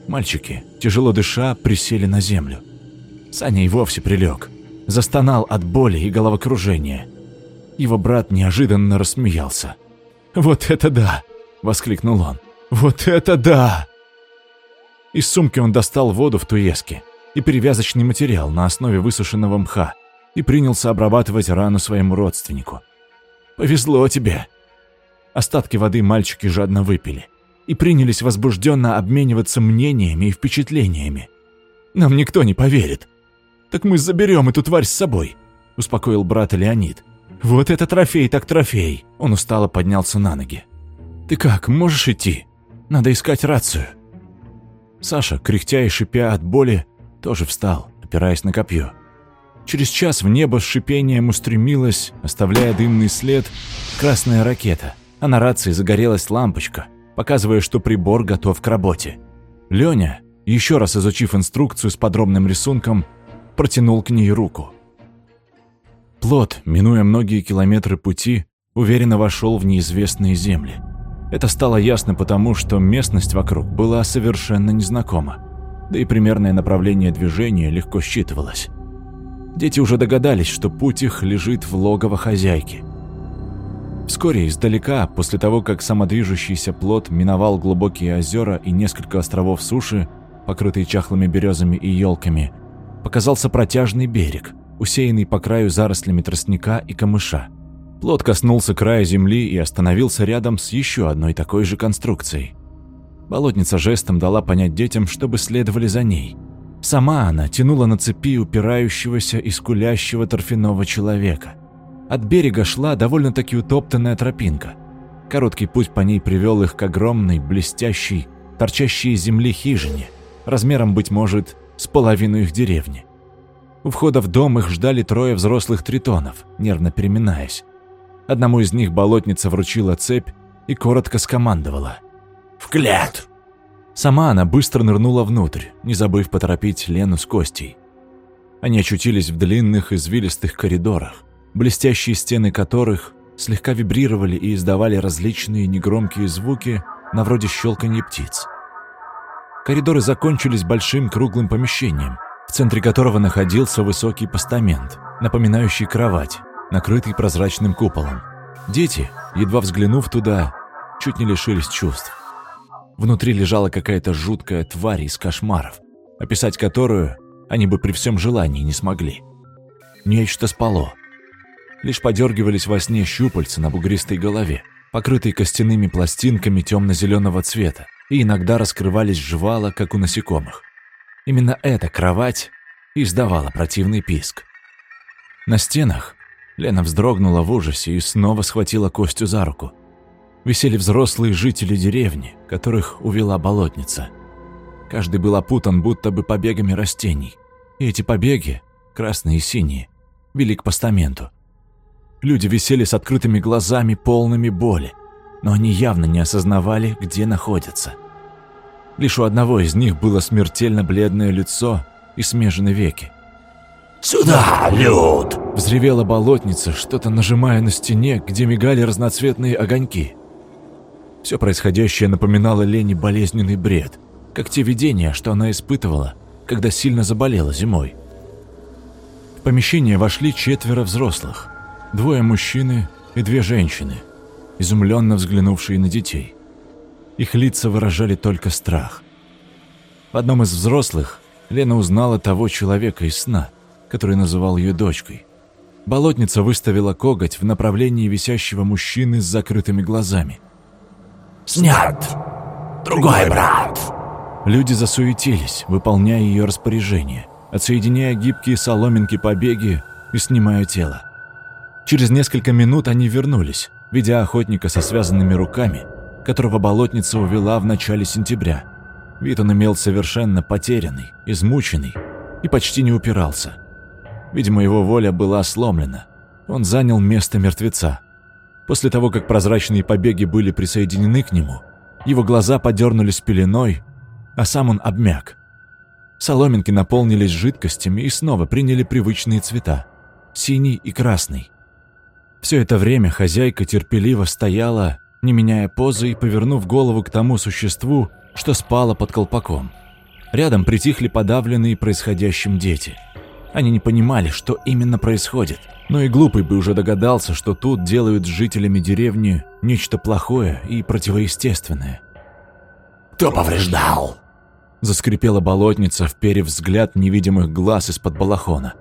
Мальчики, тяжело дыша, присели на землю. Саня и вовсе прилег. Застонал от боли и головокружения. Его брат неожиданно рассмеялся. «Вот это да!» — воскликнул он. «Вот это да!» Из сумки он достал воду в туеске и перевязочный материал на основе высушенного мха и принялся обрабатывать рану своему родственнику. «Повезло тебе!» Остатки воды мальчики жадно выпили и принялись возбужденно обмениваться мнениями и впечатлениями. «Нам никто не поверит!» «Так мы заберем эту тварь с собой!» – успокоил брат Леонид. «Вот это трофей так трофей!» Он устало поднялся на ноги. «Ты как, можешь идти? Надо искать рацию». Саша, кряхтя и шипя от боли, тоже встал, опираясь на копье. Через час в небо с шипением устремилась, оставляя дымный след, красная ракета, а на рации загорелась лампочка, показывая, что прибор готов к работе. Лёня, еще раз изучив инструкцию с подробным рисунком, протянул к ней руку. Плот, минуя многие километры пути, уверенно вошел в неизвестные земли. Это стало ясно потому, что местность вокруг была совершенно незнакома, да и примерное направление движения легко считывалось. Дети уже догадались, что путь их лежит в логово хозяйки. Вскоре издалека, после того, как самодвижущийся плот миновал глубокие озера и несколько островов суши, покрытый чахлыми березами и елками, показался протяжный берег, усеянный по краю зарослями тростника и камыша. Плот коснулся края земли и остановился рядом с еще одной такой же конструкцией. Болотница жестом дала понять детям, чтобы следовали за ней. Сама она тянула на цепи упирающегося и скулящего торфяного человека. От берега шла довольно-таки утоптанная тропинка. Короткий путь по ней привел их к огромной, блестящей, торчащей из земли хижине, размером, быть может, с половину их деревни. У входа в дом их ждали трое взрослых тритонов, нервно переминаясь. Одному из них болотница вручила цепь и коротко скомандовала. «В клет!» Сама она быстро нырнула внутрь, не забыв поторопить Лену с Костей. Они очутились в длинных извилистых коридорах, блестящие стены которых слегка вибрировали и издавали различные негромкие звуки, на вроде щелканья птиц. Коридоры закончились большим круглым помещением, в центре которого находился высокий постамент, напоминающий кровать, накрытый прозрачным куполом. Дети, едва взглянув туда, чуть не лишились чувств. Внутри лежала какая-то жуткая тварь из кошмаров, описать которую они бы при всем желании не смогли. Нечто спало. Лишь подергивались во сне щупальца на бугристой голове, покрытой костяными пластинками темно-зеленого цвета, и иногда раскрывались жвала, как у насекомых. Именно эта кровать издавала противный писк. На стенах Лена вздрогнула в ужасе и снова схватила Костю за руку висели взрослые жители деревни, которых увела болотница. Каждый был опутан будто бы побегами растений. И эти побеги, красные и синие, вели к постаменту. Люди висели с открытыми глазами, полными боли, но они явно не осознавали, где находятся. Лишь у одного из них было смертельно бледное лицо и смежены веки. «Сюда, Люд!» – взревела болотница, что-то нажимая на стене, где мигали разноцветные огоньки. Все происходящее напоминало Лене болезненный бред, как те видения, что она испытывала, когда сильно заболела зимой. В помещение вошли четверо взрослых, двое мужчины и две женщины, изумленно взглянувшие на детей. Их лица выражали только страх. В одном из взрослых Лена узнала того человека из сна, который называл ее дочкой. Болотница выставила коготь в направлении висящего мужчины с закрытыми глазами – «Снят! Другой брат!» Люди засуетились, выполняя ее распоряжение, отсоединяя гибкие соломинки побеги и снимая тело. Через несколько минут они вернулись, видя охотника со связанными руками, которого болотница увела в начале сентября. Вид он имел совершенно потерянный, измученный и почти не упирался. Видимо, его воля была сломлена. Он занял место мертвеца. После того, как прозрачные побеги были присоединены к нему, его глаза подернулись пеленой, а сам он обмяк. Соломинки наполнились жидкостями и снова приняли привычные цвета – синий и красный. Все это время хозяйка терпеливо стояла, не меняя позы и повернув голову к тому существу, что спало под колпаком. Рядом притихли подавленные происходящим дети. Они не понимали, что именно происходит – но и глупый бы уже догадался, что тут делают с жителями деревни нечто плохое и противоестественное. «Кто повреждал?» Заскрипела болотница, вперев взгляд невидимых глаз из-под балахона.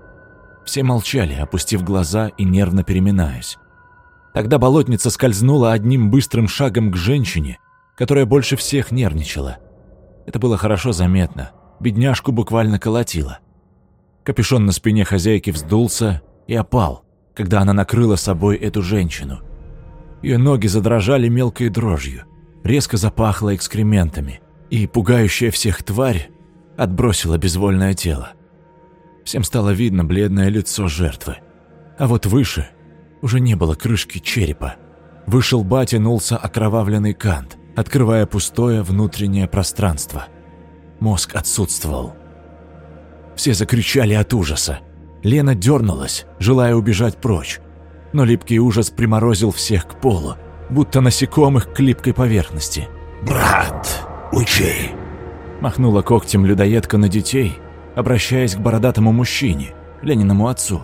Все молчали, опустив глаза и нервно переминаясь. Тогда болотница скользнула одним быстрым шагом к женщине, которая больше всех нервничала. Это было хорошо заметно. Бедняжку буквально колотило. Капюшон на спине хозяйки вздулся, и опал, когда она накрыла собой эту женщину. Ее ноги задрожали мелкой дрожью, резко запахло экскрементами, и пугающая всех тварь отбросила безвольное тело. Всем стало видно бледное лицо жертвы. А вот выше уже не было крышки черепа. Выше лба тянулся окровавленный кант, открывая пустое внутреннее пространство. Мозг отсутствовал. Все закричали от ужаса. Лена дернулась, желая убежать прочь, но липкий ужас приморозил всех к полу, будто насекомых к липкой поверхности. «Брат, учи!» Махнула когтем людоедка на детей, обращаясь к бородатому мужчине, Лениному отцу.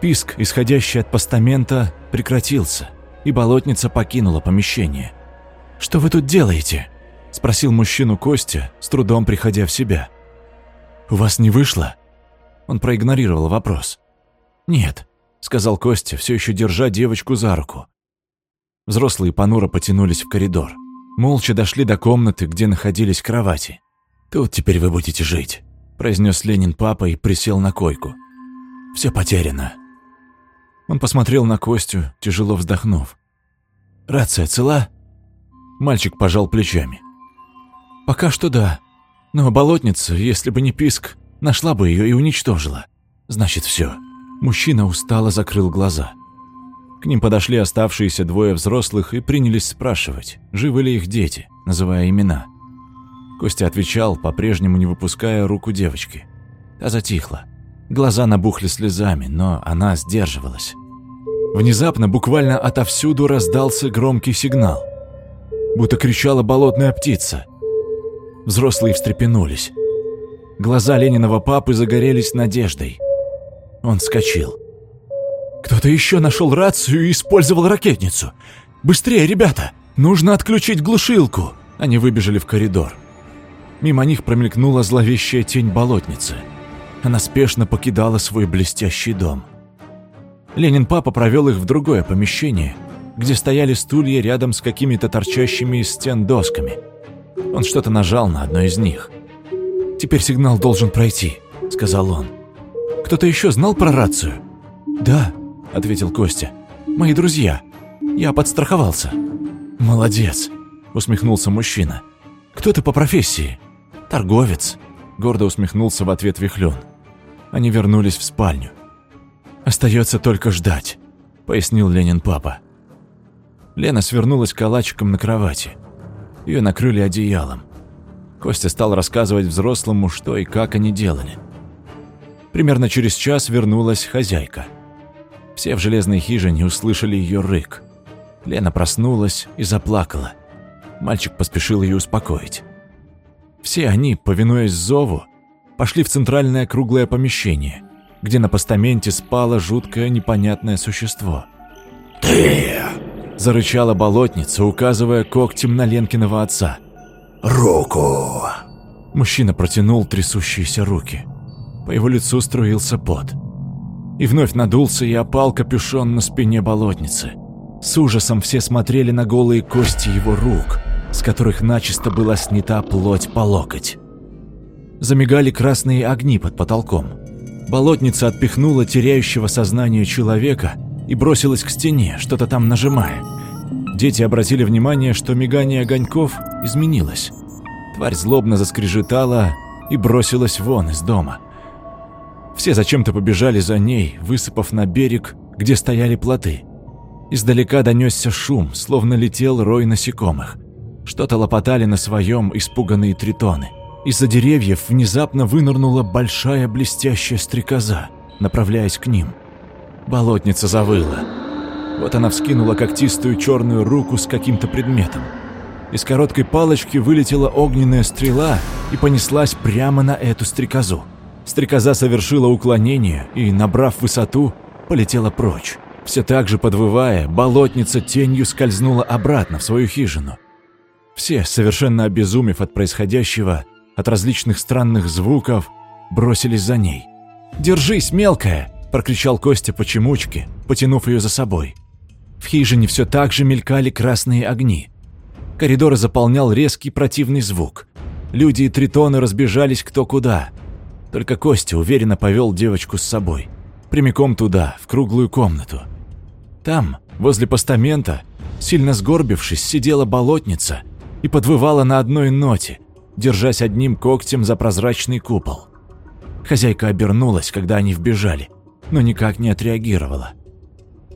Писк, исходящий от постамента, прекратился, и болотница покинула помещение. «Что вы тут делаете?» – Спросил мужчину Костя, с трудом приходя в себя. «У вас не вышло?» Он проигнорировал вопрос. «Нет», — сказал Костя, все еще держа девочку за руку. Взрослые понуро потянулись в коридор. Молча дошли до комнаты, где находились кровати. «Тут теперь вы будете жить», — произнес Ленин папа и присел на койку. «Все потеряно». Он посмотрел на Костю, тяжело вздохнув. «Рация цела?» Мальчик пожал плечами. «Пока что да. Но болотница, если бы не писк, нашла бы ее и уничтожила. Значит, все. Мужчина устало закрыл глаза. К ним подошли оставшиеся двое взрослых и принялись спрашивать, живы ли их дети, называя имена. Костя отвечал, по-прежнему не выпуская руку девочки. Та затихла. Глаза набухли слезами, но она сдерживалась. Внезапно, буквально отовсюду раздался громкий сигнал. Будто кричала болотная птица – Взрослые встрепенулись. Глаза Лениного папы загорелись надеждой. Он вскочил. «Кто-то еще нашел рацию и использовал ракетницу! Быстрее, ребята! Нужно отключить глушилку!» Они выбежали в коридор. Мимо них промелькнула зловещая тень болотницы. Она спешно покидала свой блестящий дом. Ленин папа провел их в другое помещение, где стояли стулья рядом с какими-то торчащими из стен досками – он что-то нажал на одно из них. «Теперь сигнал должен пройти», — сказал он. «Кто-то еще знал про рацию?» «Да», — ответил Костя. «Мои друзья. Я подстраховался». «Молодец», — усмехнулся мужчина. «Кто ты по профессии?» «Торговец», — гордо усмехнулся в ответ Вихлён. Они вернулись в спальню. «Остается только ждать», — пояснил Ленин папа. Лена свернулась калачиком на кровати. Ее накрыли одеялом. Костя стал рассказывать взрослому, что и как они делали. Примерно через час вернулась хозяйка. Все в железной хижине услышали ее рык. Лена проснулась и заплакала. Мальчик поспешил ее успокоить. Все они, повинуясь зову, пошли в центральное круглое помещение, где на постаменте спало жуткое непонятное существо. «Ты Зарычала болотница, указывая когтем на Ленкиного отца. «Руку!» Мужчина протянул трясущиеся руки. По его лицу струился пот. И вновь надулся и опал капюшон на спине болотницы. С ужасом все смотрели на голые кости его рук, с которых начисто была снята плоть по локоть. Замигали красные огни под потолком. Болотница отпихнула теряющего сознание человека и бросилась к стене, что-то там нажимая. Дети обратили внимание, что мигание огоньков изменилось. Тварь злобно заскрежетала и бросилась вон из дома. Все зачем-то побежали за ней, высыпав на берег, где стояли плоты. Издалека донесся шум, словно летел рой насекомых. Что-то лопотали на своем испуганные тритоны. Из-за деревьев внезапно вынырнула большая блестящая стрекоза, направляясь к ним – Болотница завыла. Вот она вскинула когтистую черную руку с каким-то предметом. Из короткой палочки вылетела огненная стрела и понеслась прямо на эту стрекозу. Стрекоза совершила уклонение и, набрав высоту, полетела прочь. Все так же подвывая, болотница тенью скользнула обратно в свою хижину. Все, совершенно обезумев от происходящего, от различных странных звуков, бросились за ней. «Держись, мелкая!» – прокричал Костя почемучке, потянув ее за собой. В хижине все так же мелькали красные огни. Коридор заполнял резкий противный звук. Люди и тритоны разбежались кто куда. Только Костя уверенно повел девочку с собой. Прямиком туда, в круглую комнату. Там, возле постамента, сильно сгорбившись, сидела болотница и подвывала на одной ноте, держась одним когтем за прозрачный купол. Хозяйка обернулась, когда они вбежали но никак не отреагировала.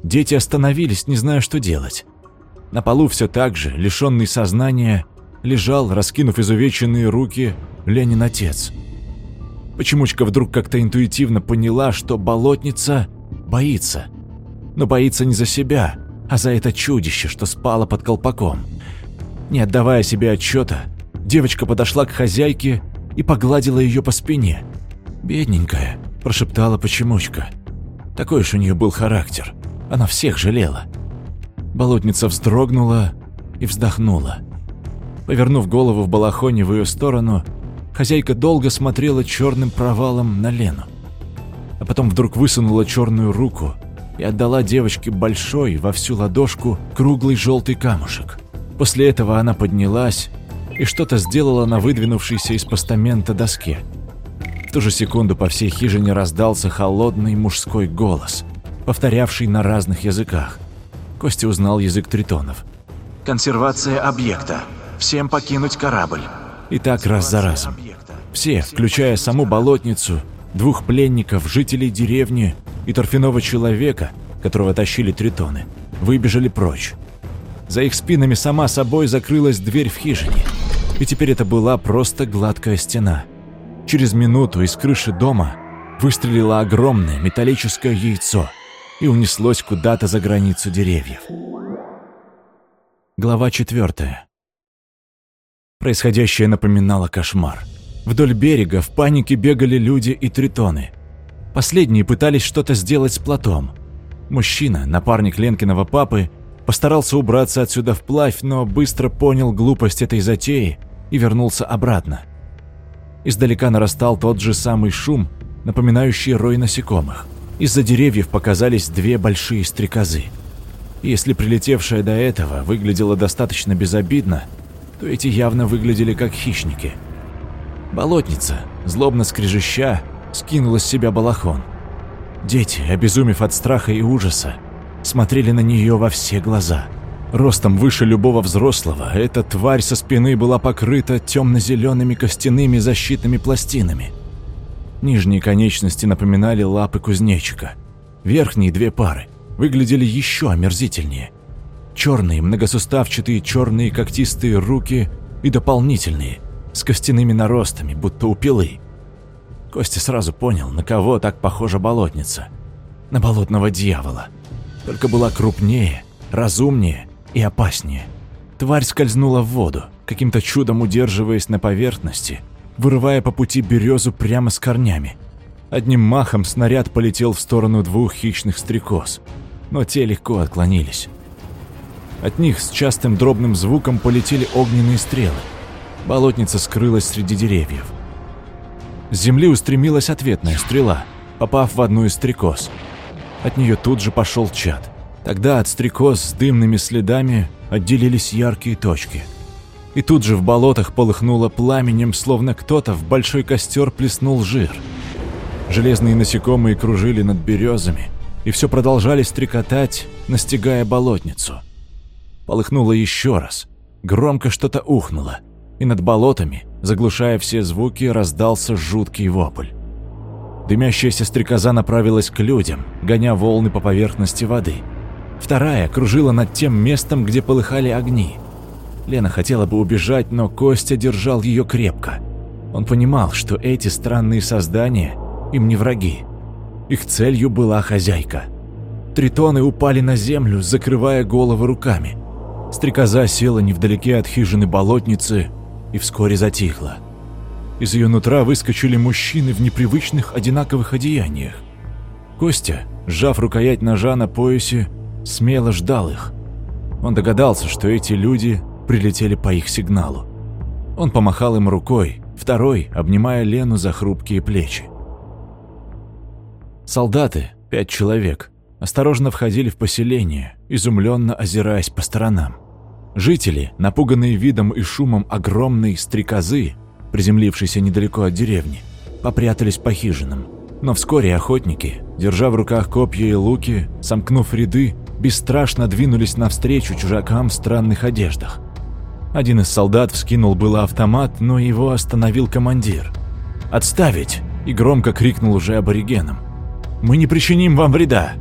Дети остановились, не зная, что делать. На полу все так же, лишенный сознания, лежал, раскинув изувеченные руки, Ленин отец. Почемучка вдруг как-то интуитивно поняла, что болотница боится. Но боится не за себя, а за это чудище, что спало под колпаком. Не отдавая себе отчета, девочка подошла к хозяйке и погладила ее по спине. «Бедненькая», – прошептала Почемучка. Такой уж у нее был характер. Она всех жалела. Болотница вздрогнула и вздохнула. По Повернув голову в балахоне в ее сторону, хозяйка долго смотрела черным провалом на Лену. А потом вдруг высунула черную руку и отдала девочке большой во всю ладошку круглый желтый камушек. После этого она поднялась и что-то сделала на выдвинувшейся из постамента доске. В ту же секунду по всей хижине раздался холодный мужской голос, повторявший на разных языках. Костя узнал язык тритонов. Консервация объекта. Всем покинуть корабль. И так раз за разом. Все, включая саму болотницу, двух пленников, жителей деревни и торфяного человека, которого тащили тритоны, выбежали прочь. За их спинами сама собой закрылась дверь в хижине, и теперь это была просто гладкая стена. Через минуту из крыши дома выстрелило огромное металлическое яйцо и унеслось куда-то за границу деревьев. Глава четвертая. Происходящее напоминало кошмар. Вдоль берега в панике бегали люди и тритоны. Последние пытались что-то сделать с плотом. Мужчина, напарник Ленкиного папы, постарался убраться отсюда вплавь, но быстро понял глупость этой затеи и вернулся обратно. Издалека нарастал тот же самый шум, напоминающий рой насекомых. Из-за деревьев показались две большие стрекозы. Если прилетевшая до этого выглядела достаточно безобидно, то эти явно выглядели как хищники. Болотница, злобно скрежеща, скинула с себя балахон. Дети, обезумев от страха и ужаса, смотрели на нее во все глаза. Ростом выше любого взрослого, эта тварь со спины была покрыта темно-зелеными костяными защитными пластинами. Нижние конечности напоминали лапы кузнечика. Верхние две пары выглядели еще омерзительнее. Черные, многосуставчатые черные когтистые руки и дополнительные, с костяными наростами, будто у пилы. Костя сразу понял, на кого так похожа болотница. На болотного дьявола. Только была крупнее, разумнее и опаснее. Тварь скользнула в воду, каким-то чудом удерживаясь на поверхности, вырывая по пути березу прямо с корнями. Одним махом снаряд полетел в сторону двух хищных стрекоз, но те легко отклонились. От них с частым дробным звуком полетели огненные стрелы. Болотница скрылась среди деревьев. С земли устремилась ответная стрела, попав в одну из стрекоз. От нее тут же пошел чад. Тогда от стрекоз с дымными следами отделились яркие точки. И тут же в болотах полыхнуло пламенем, словно кто-то в большой костер плеснул жир. Железные насекомые кружили над березами, и все продолжали стрекотать, настигая болотницу. Полыхнуло еще раз. Громко что-то ухнуло, и над болотами, заглушая все звуки, раздался жуткий вопль. Дымящаяся стрекоза направилась к людям, гоня волны по поверхности воды. Вторая кружила над тем местом, где полыхали огни. Лена хотела бы убежать, но Костя держал ее крепко. Он понимал, что эти странные создания им не враги. Их целью была хозяйка. Тритоны упали на землю, закрывая головы руками. Стрекоза села невдалеке от хижины болотницы и вскоре затихла. Из ее нутра выскочили мужчины в непривычных одинаковых одеяниях. Костя, сжав рукоять ножа на поясе, смело ждал их. Он догадался, что эти люди прилетели по их сигналу. Он помахал им рукой, второй, обнимая Лену за хрупкие плечи. Солдаты, пять человек, осторожно входили в поселение, изумленно озираясь по сторонам. Жители, напуганные видом и шумом огромной стрекозы, приземлившейся недалеко от деревни, попрятались по хижинам. Но вскоре охотники, держа в руках копья и луки, сомкнув ряды, бесстрашно двинулись навстречу чужакам в странных одеждах. Один из солдат вскинул было автомат, но его остановил командир. «Отставить!» и громко крикнул уже аборигенам. «Мы не причиним вам вреда!»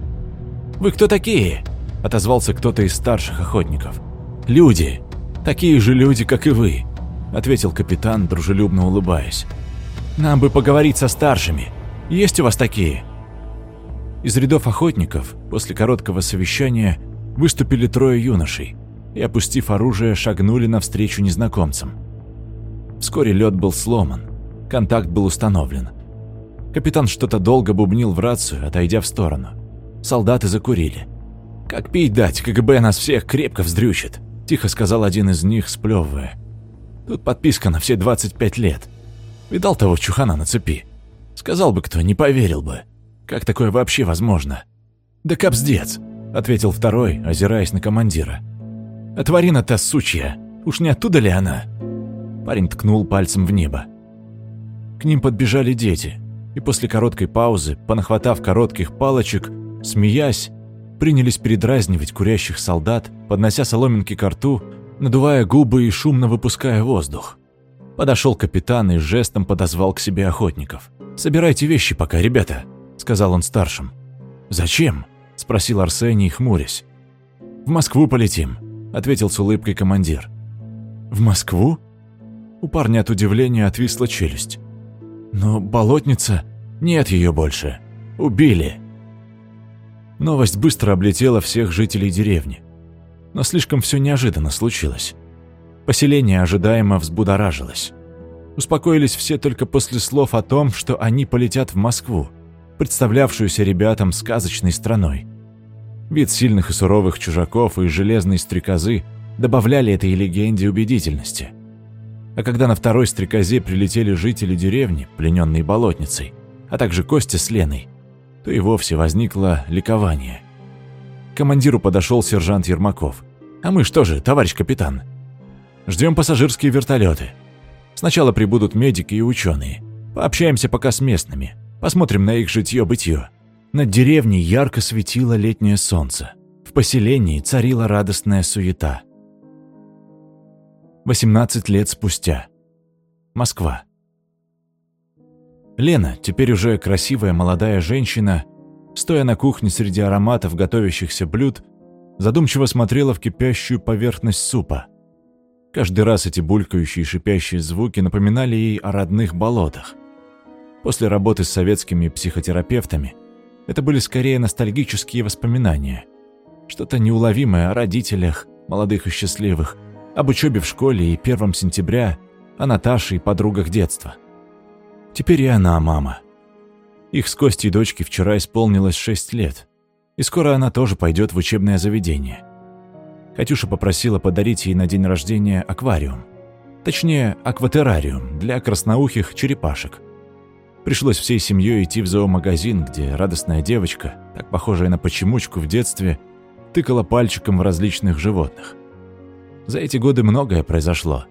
«Вы кто такие?» – отозвался кто-то из старших охотников. «Люди. Такие же люди, как и вы», – ответил капитан, дружелюбно улыбаясь. «Нам бы поговорить со старшими. Есть у вас такие?» Из рядов охотников после короткого совещания выступили трое юношей и, опустив оружие, шагнули навстречу незнакомцам. Вскоре лед был сломан, контакт был установлен – Капитан что-то долго бубнил в рацию, отойдя в сторону. Солдаты закурили. «Как пить дать, КГБ нас всех крепко вздрючит», – тихо сказал один из них, сплевывая. Тут подписка на все 25 лет. Видал того чухана на цепи? Сказал бы кто, не поверил бы. Как такое вообще возможно? Да капздец, ответил второй, озираясь на командира. А тварина-то сучья, уж не оттуда ли она? Парень ткнул пальцем в небо. К ним подбежали дети, и после короткой паузы, понахватав коротких палочек, смеясь, принялись передразнивать курящих солдат, поднося соломинки к рту, надувая губы и шумно выпуская воздух. Подошел капитан и жестом подозвал к себе охотников. «Собирайте вещи пока, ребята», — сказал он старшим. «Зачем?» — спросил Арсений, хмурясь. «В Москву полетим», — ответил с улыбкой командир. «В Москву?» У парня от удивления отвисла челюсть. «Но болотница...» «Нет ее больше. Убили». Новость быстро облетела всех жителей деревни. Но слишком все неожиданно случилось. Поселение ожидаемо взбудоражилось. Успокоились все только после слов о том, что они полетят в Москву, представлявшуюся ребятам сказочной страной. Вид сильных и суровых чужаков и железной стрекозы добавляли этой легенде убедительности. А когда на второй стрекозе прилетели жители деревни, плененные болотницей, а также Костя с Леной, то и вовсе возникло ликование. К командиру подошел сержант Ермаков. «А мы что же, товарищ капитан?» «Ждем пассажирские вертолеты. Сначала прибудут медики и ученые. Пообщаемся пока с местными. Посмотрим на их житье-бытье». Над деревней ярко светило летнее солнце. В поселении царила радостная суета. 18 лет спустя. Москва. Лена, теперь уже красивая молодая женщина, стоя на кухне среди ароматов готовящихся блюд, задумчиво смотрела в кипящую поверхность супа. Каждый раз эти булькающие и шипящие звуки напоминали ей о родных болотах. После работы с советскими психотерапевтами это были скорее ностальгические воспоминания. Что-то неуловимое о родителях, молодых и счастливых, об учебе в школе и 1 сентября, о Наташе и подругах детства. Теперь и она мама. Их с Костей дочке вчера исполнилось 6 лет, и скоро она тоже пойдет в учебное заведение. Катюша попросила подарить ей на день рождения аквариум. Точнее, акватерариум для красноухих черепашек. Пришлось всей семьей идти в зоомагазин, где радостная девочка, так похожая на почемучку в детстве, тыкала пальчиком в различных животных. За эти годы многое произошло.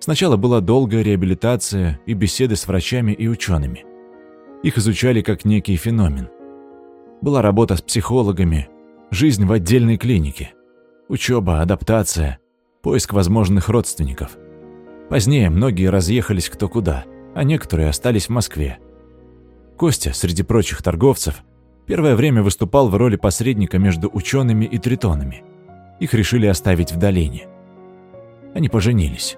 Сначала была долгая реабилитация и беседы с врачами и учеными. Их изучали как некий феномен. Была работа с психологами, жизнь в отдельной клинике, учеба, адаптация, поиск возможных родственников. Позднее многие разъехались кто куда, а некоторые остались в Москве. Костя, среди прочих торговцев, первое время выступал в роли посредника между учеными и тритонами. Их решили оставить в долине. Они поженились.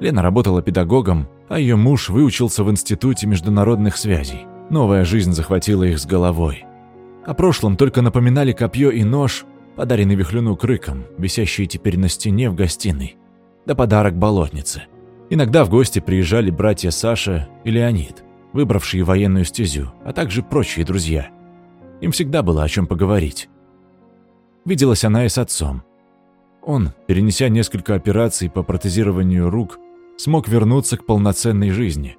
Лена работала педагогом, а ее муж выучился в Институте международных связей. Новая жизнь захватила их с головой. О прошлом только напоминали копье и нож, подаренный Вихлюну крыком, висящие теперь на стене в гостиной, да подарок болотнице. Иногда в гости приезжали братья Саша и Леонид, выбравшие военную стезю, а также прочие друзья. Им всегда было о чем поговорить. Виделась она и с отцом. Он, перенеся несколько операций по протезированию рук, смог вернуться к полноценной жизни.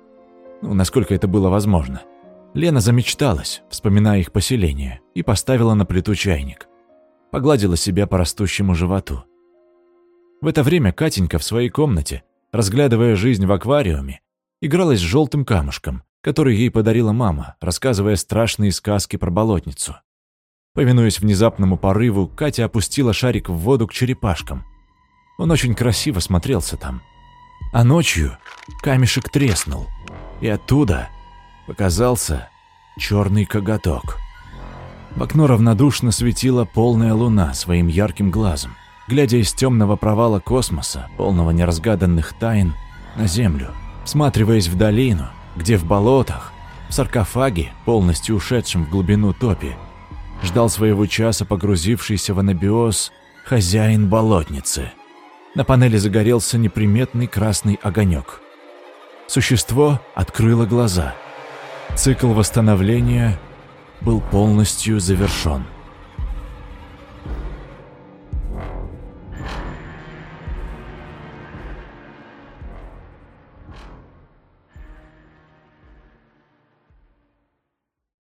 Ну, насколько это было возможно. Лена замечталась, вспоминая их поселение, и поставила на плиту чайник. Погладила себя по растущему животу. В это время Катенька в своей комнате, разглядывая жизнь в аквариуме, игралась с желтым камушком, который ей подарила мама, рассказывая страшные сказки про болотницу. Повинуясь внезапному порыву, Катя опустила шарик в воду к черепашкам. Он очень красиво смотрелся там – а ночью камешек треснул, и оттуда показался черный коготок. В окно равнодушно светила полная луна своим ярким глазом, глядя из темного провала космоса, полного неразгаданных тайн, на Землю, всматриваясь в долину, где в болотах, в саркофаге, полностью ушедшем в глубину топи, ждал своего часа погрузившийся в анабиоз хозяин болотницы – на панели загорелся неприметный красный огонек. Существо открыло глаза. Цикл восстановления был полностью завершен.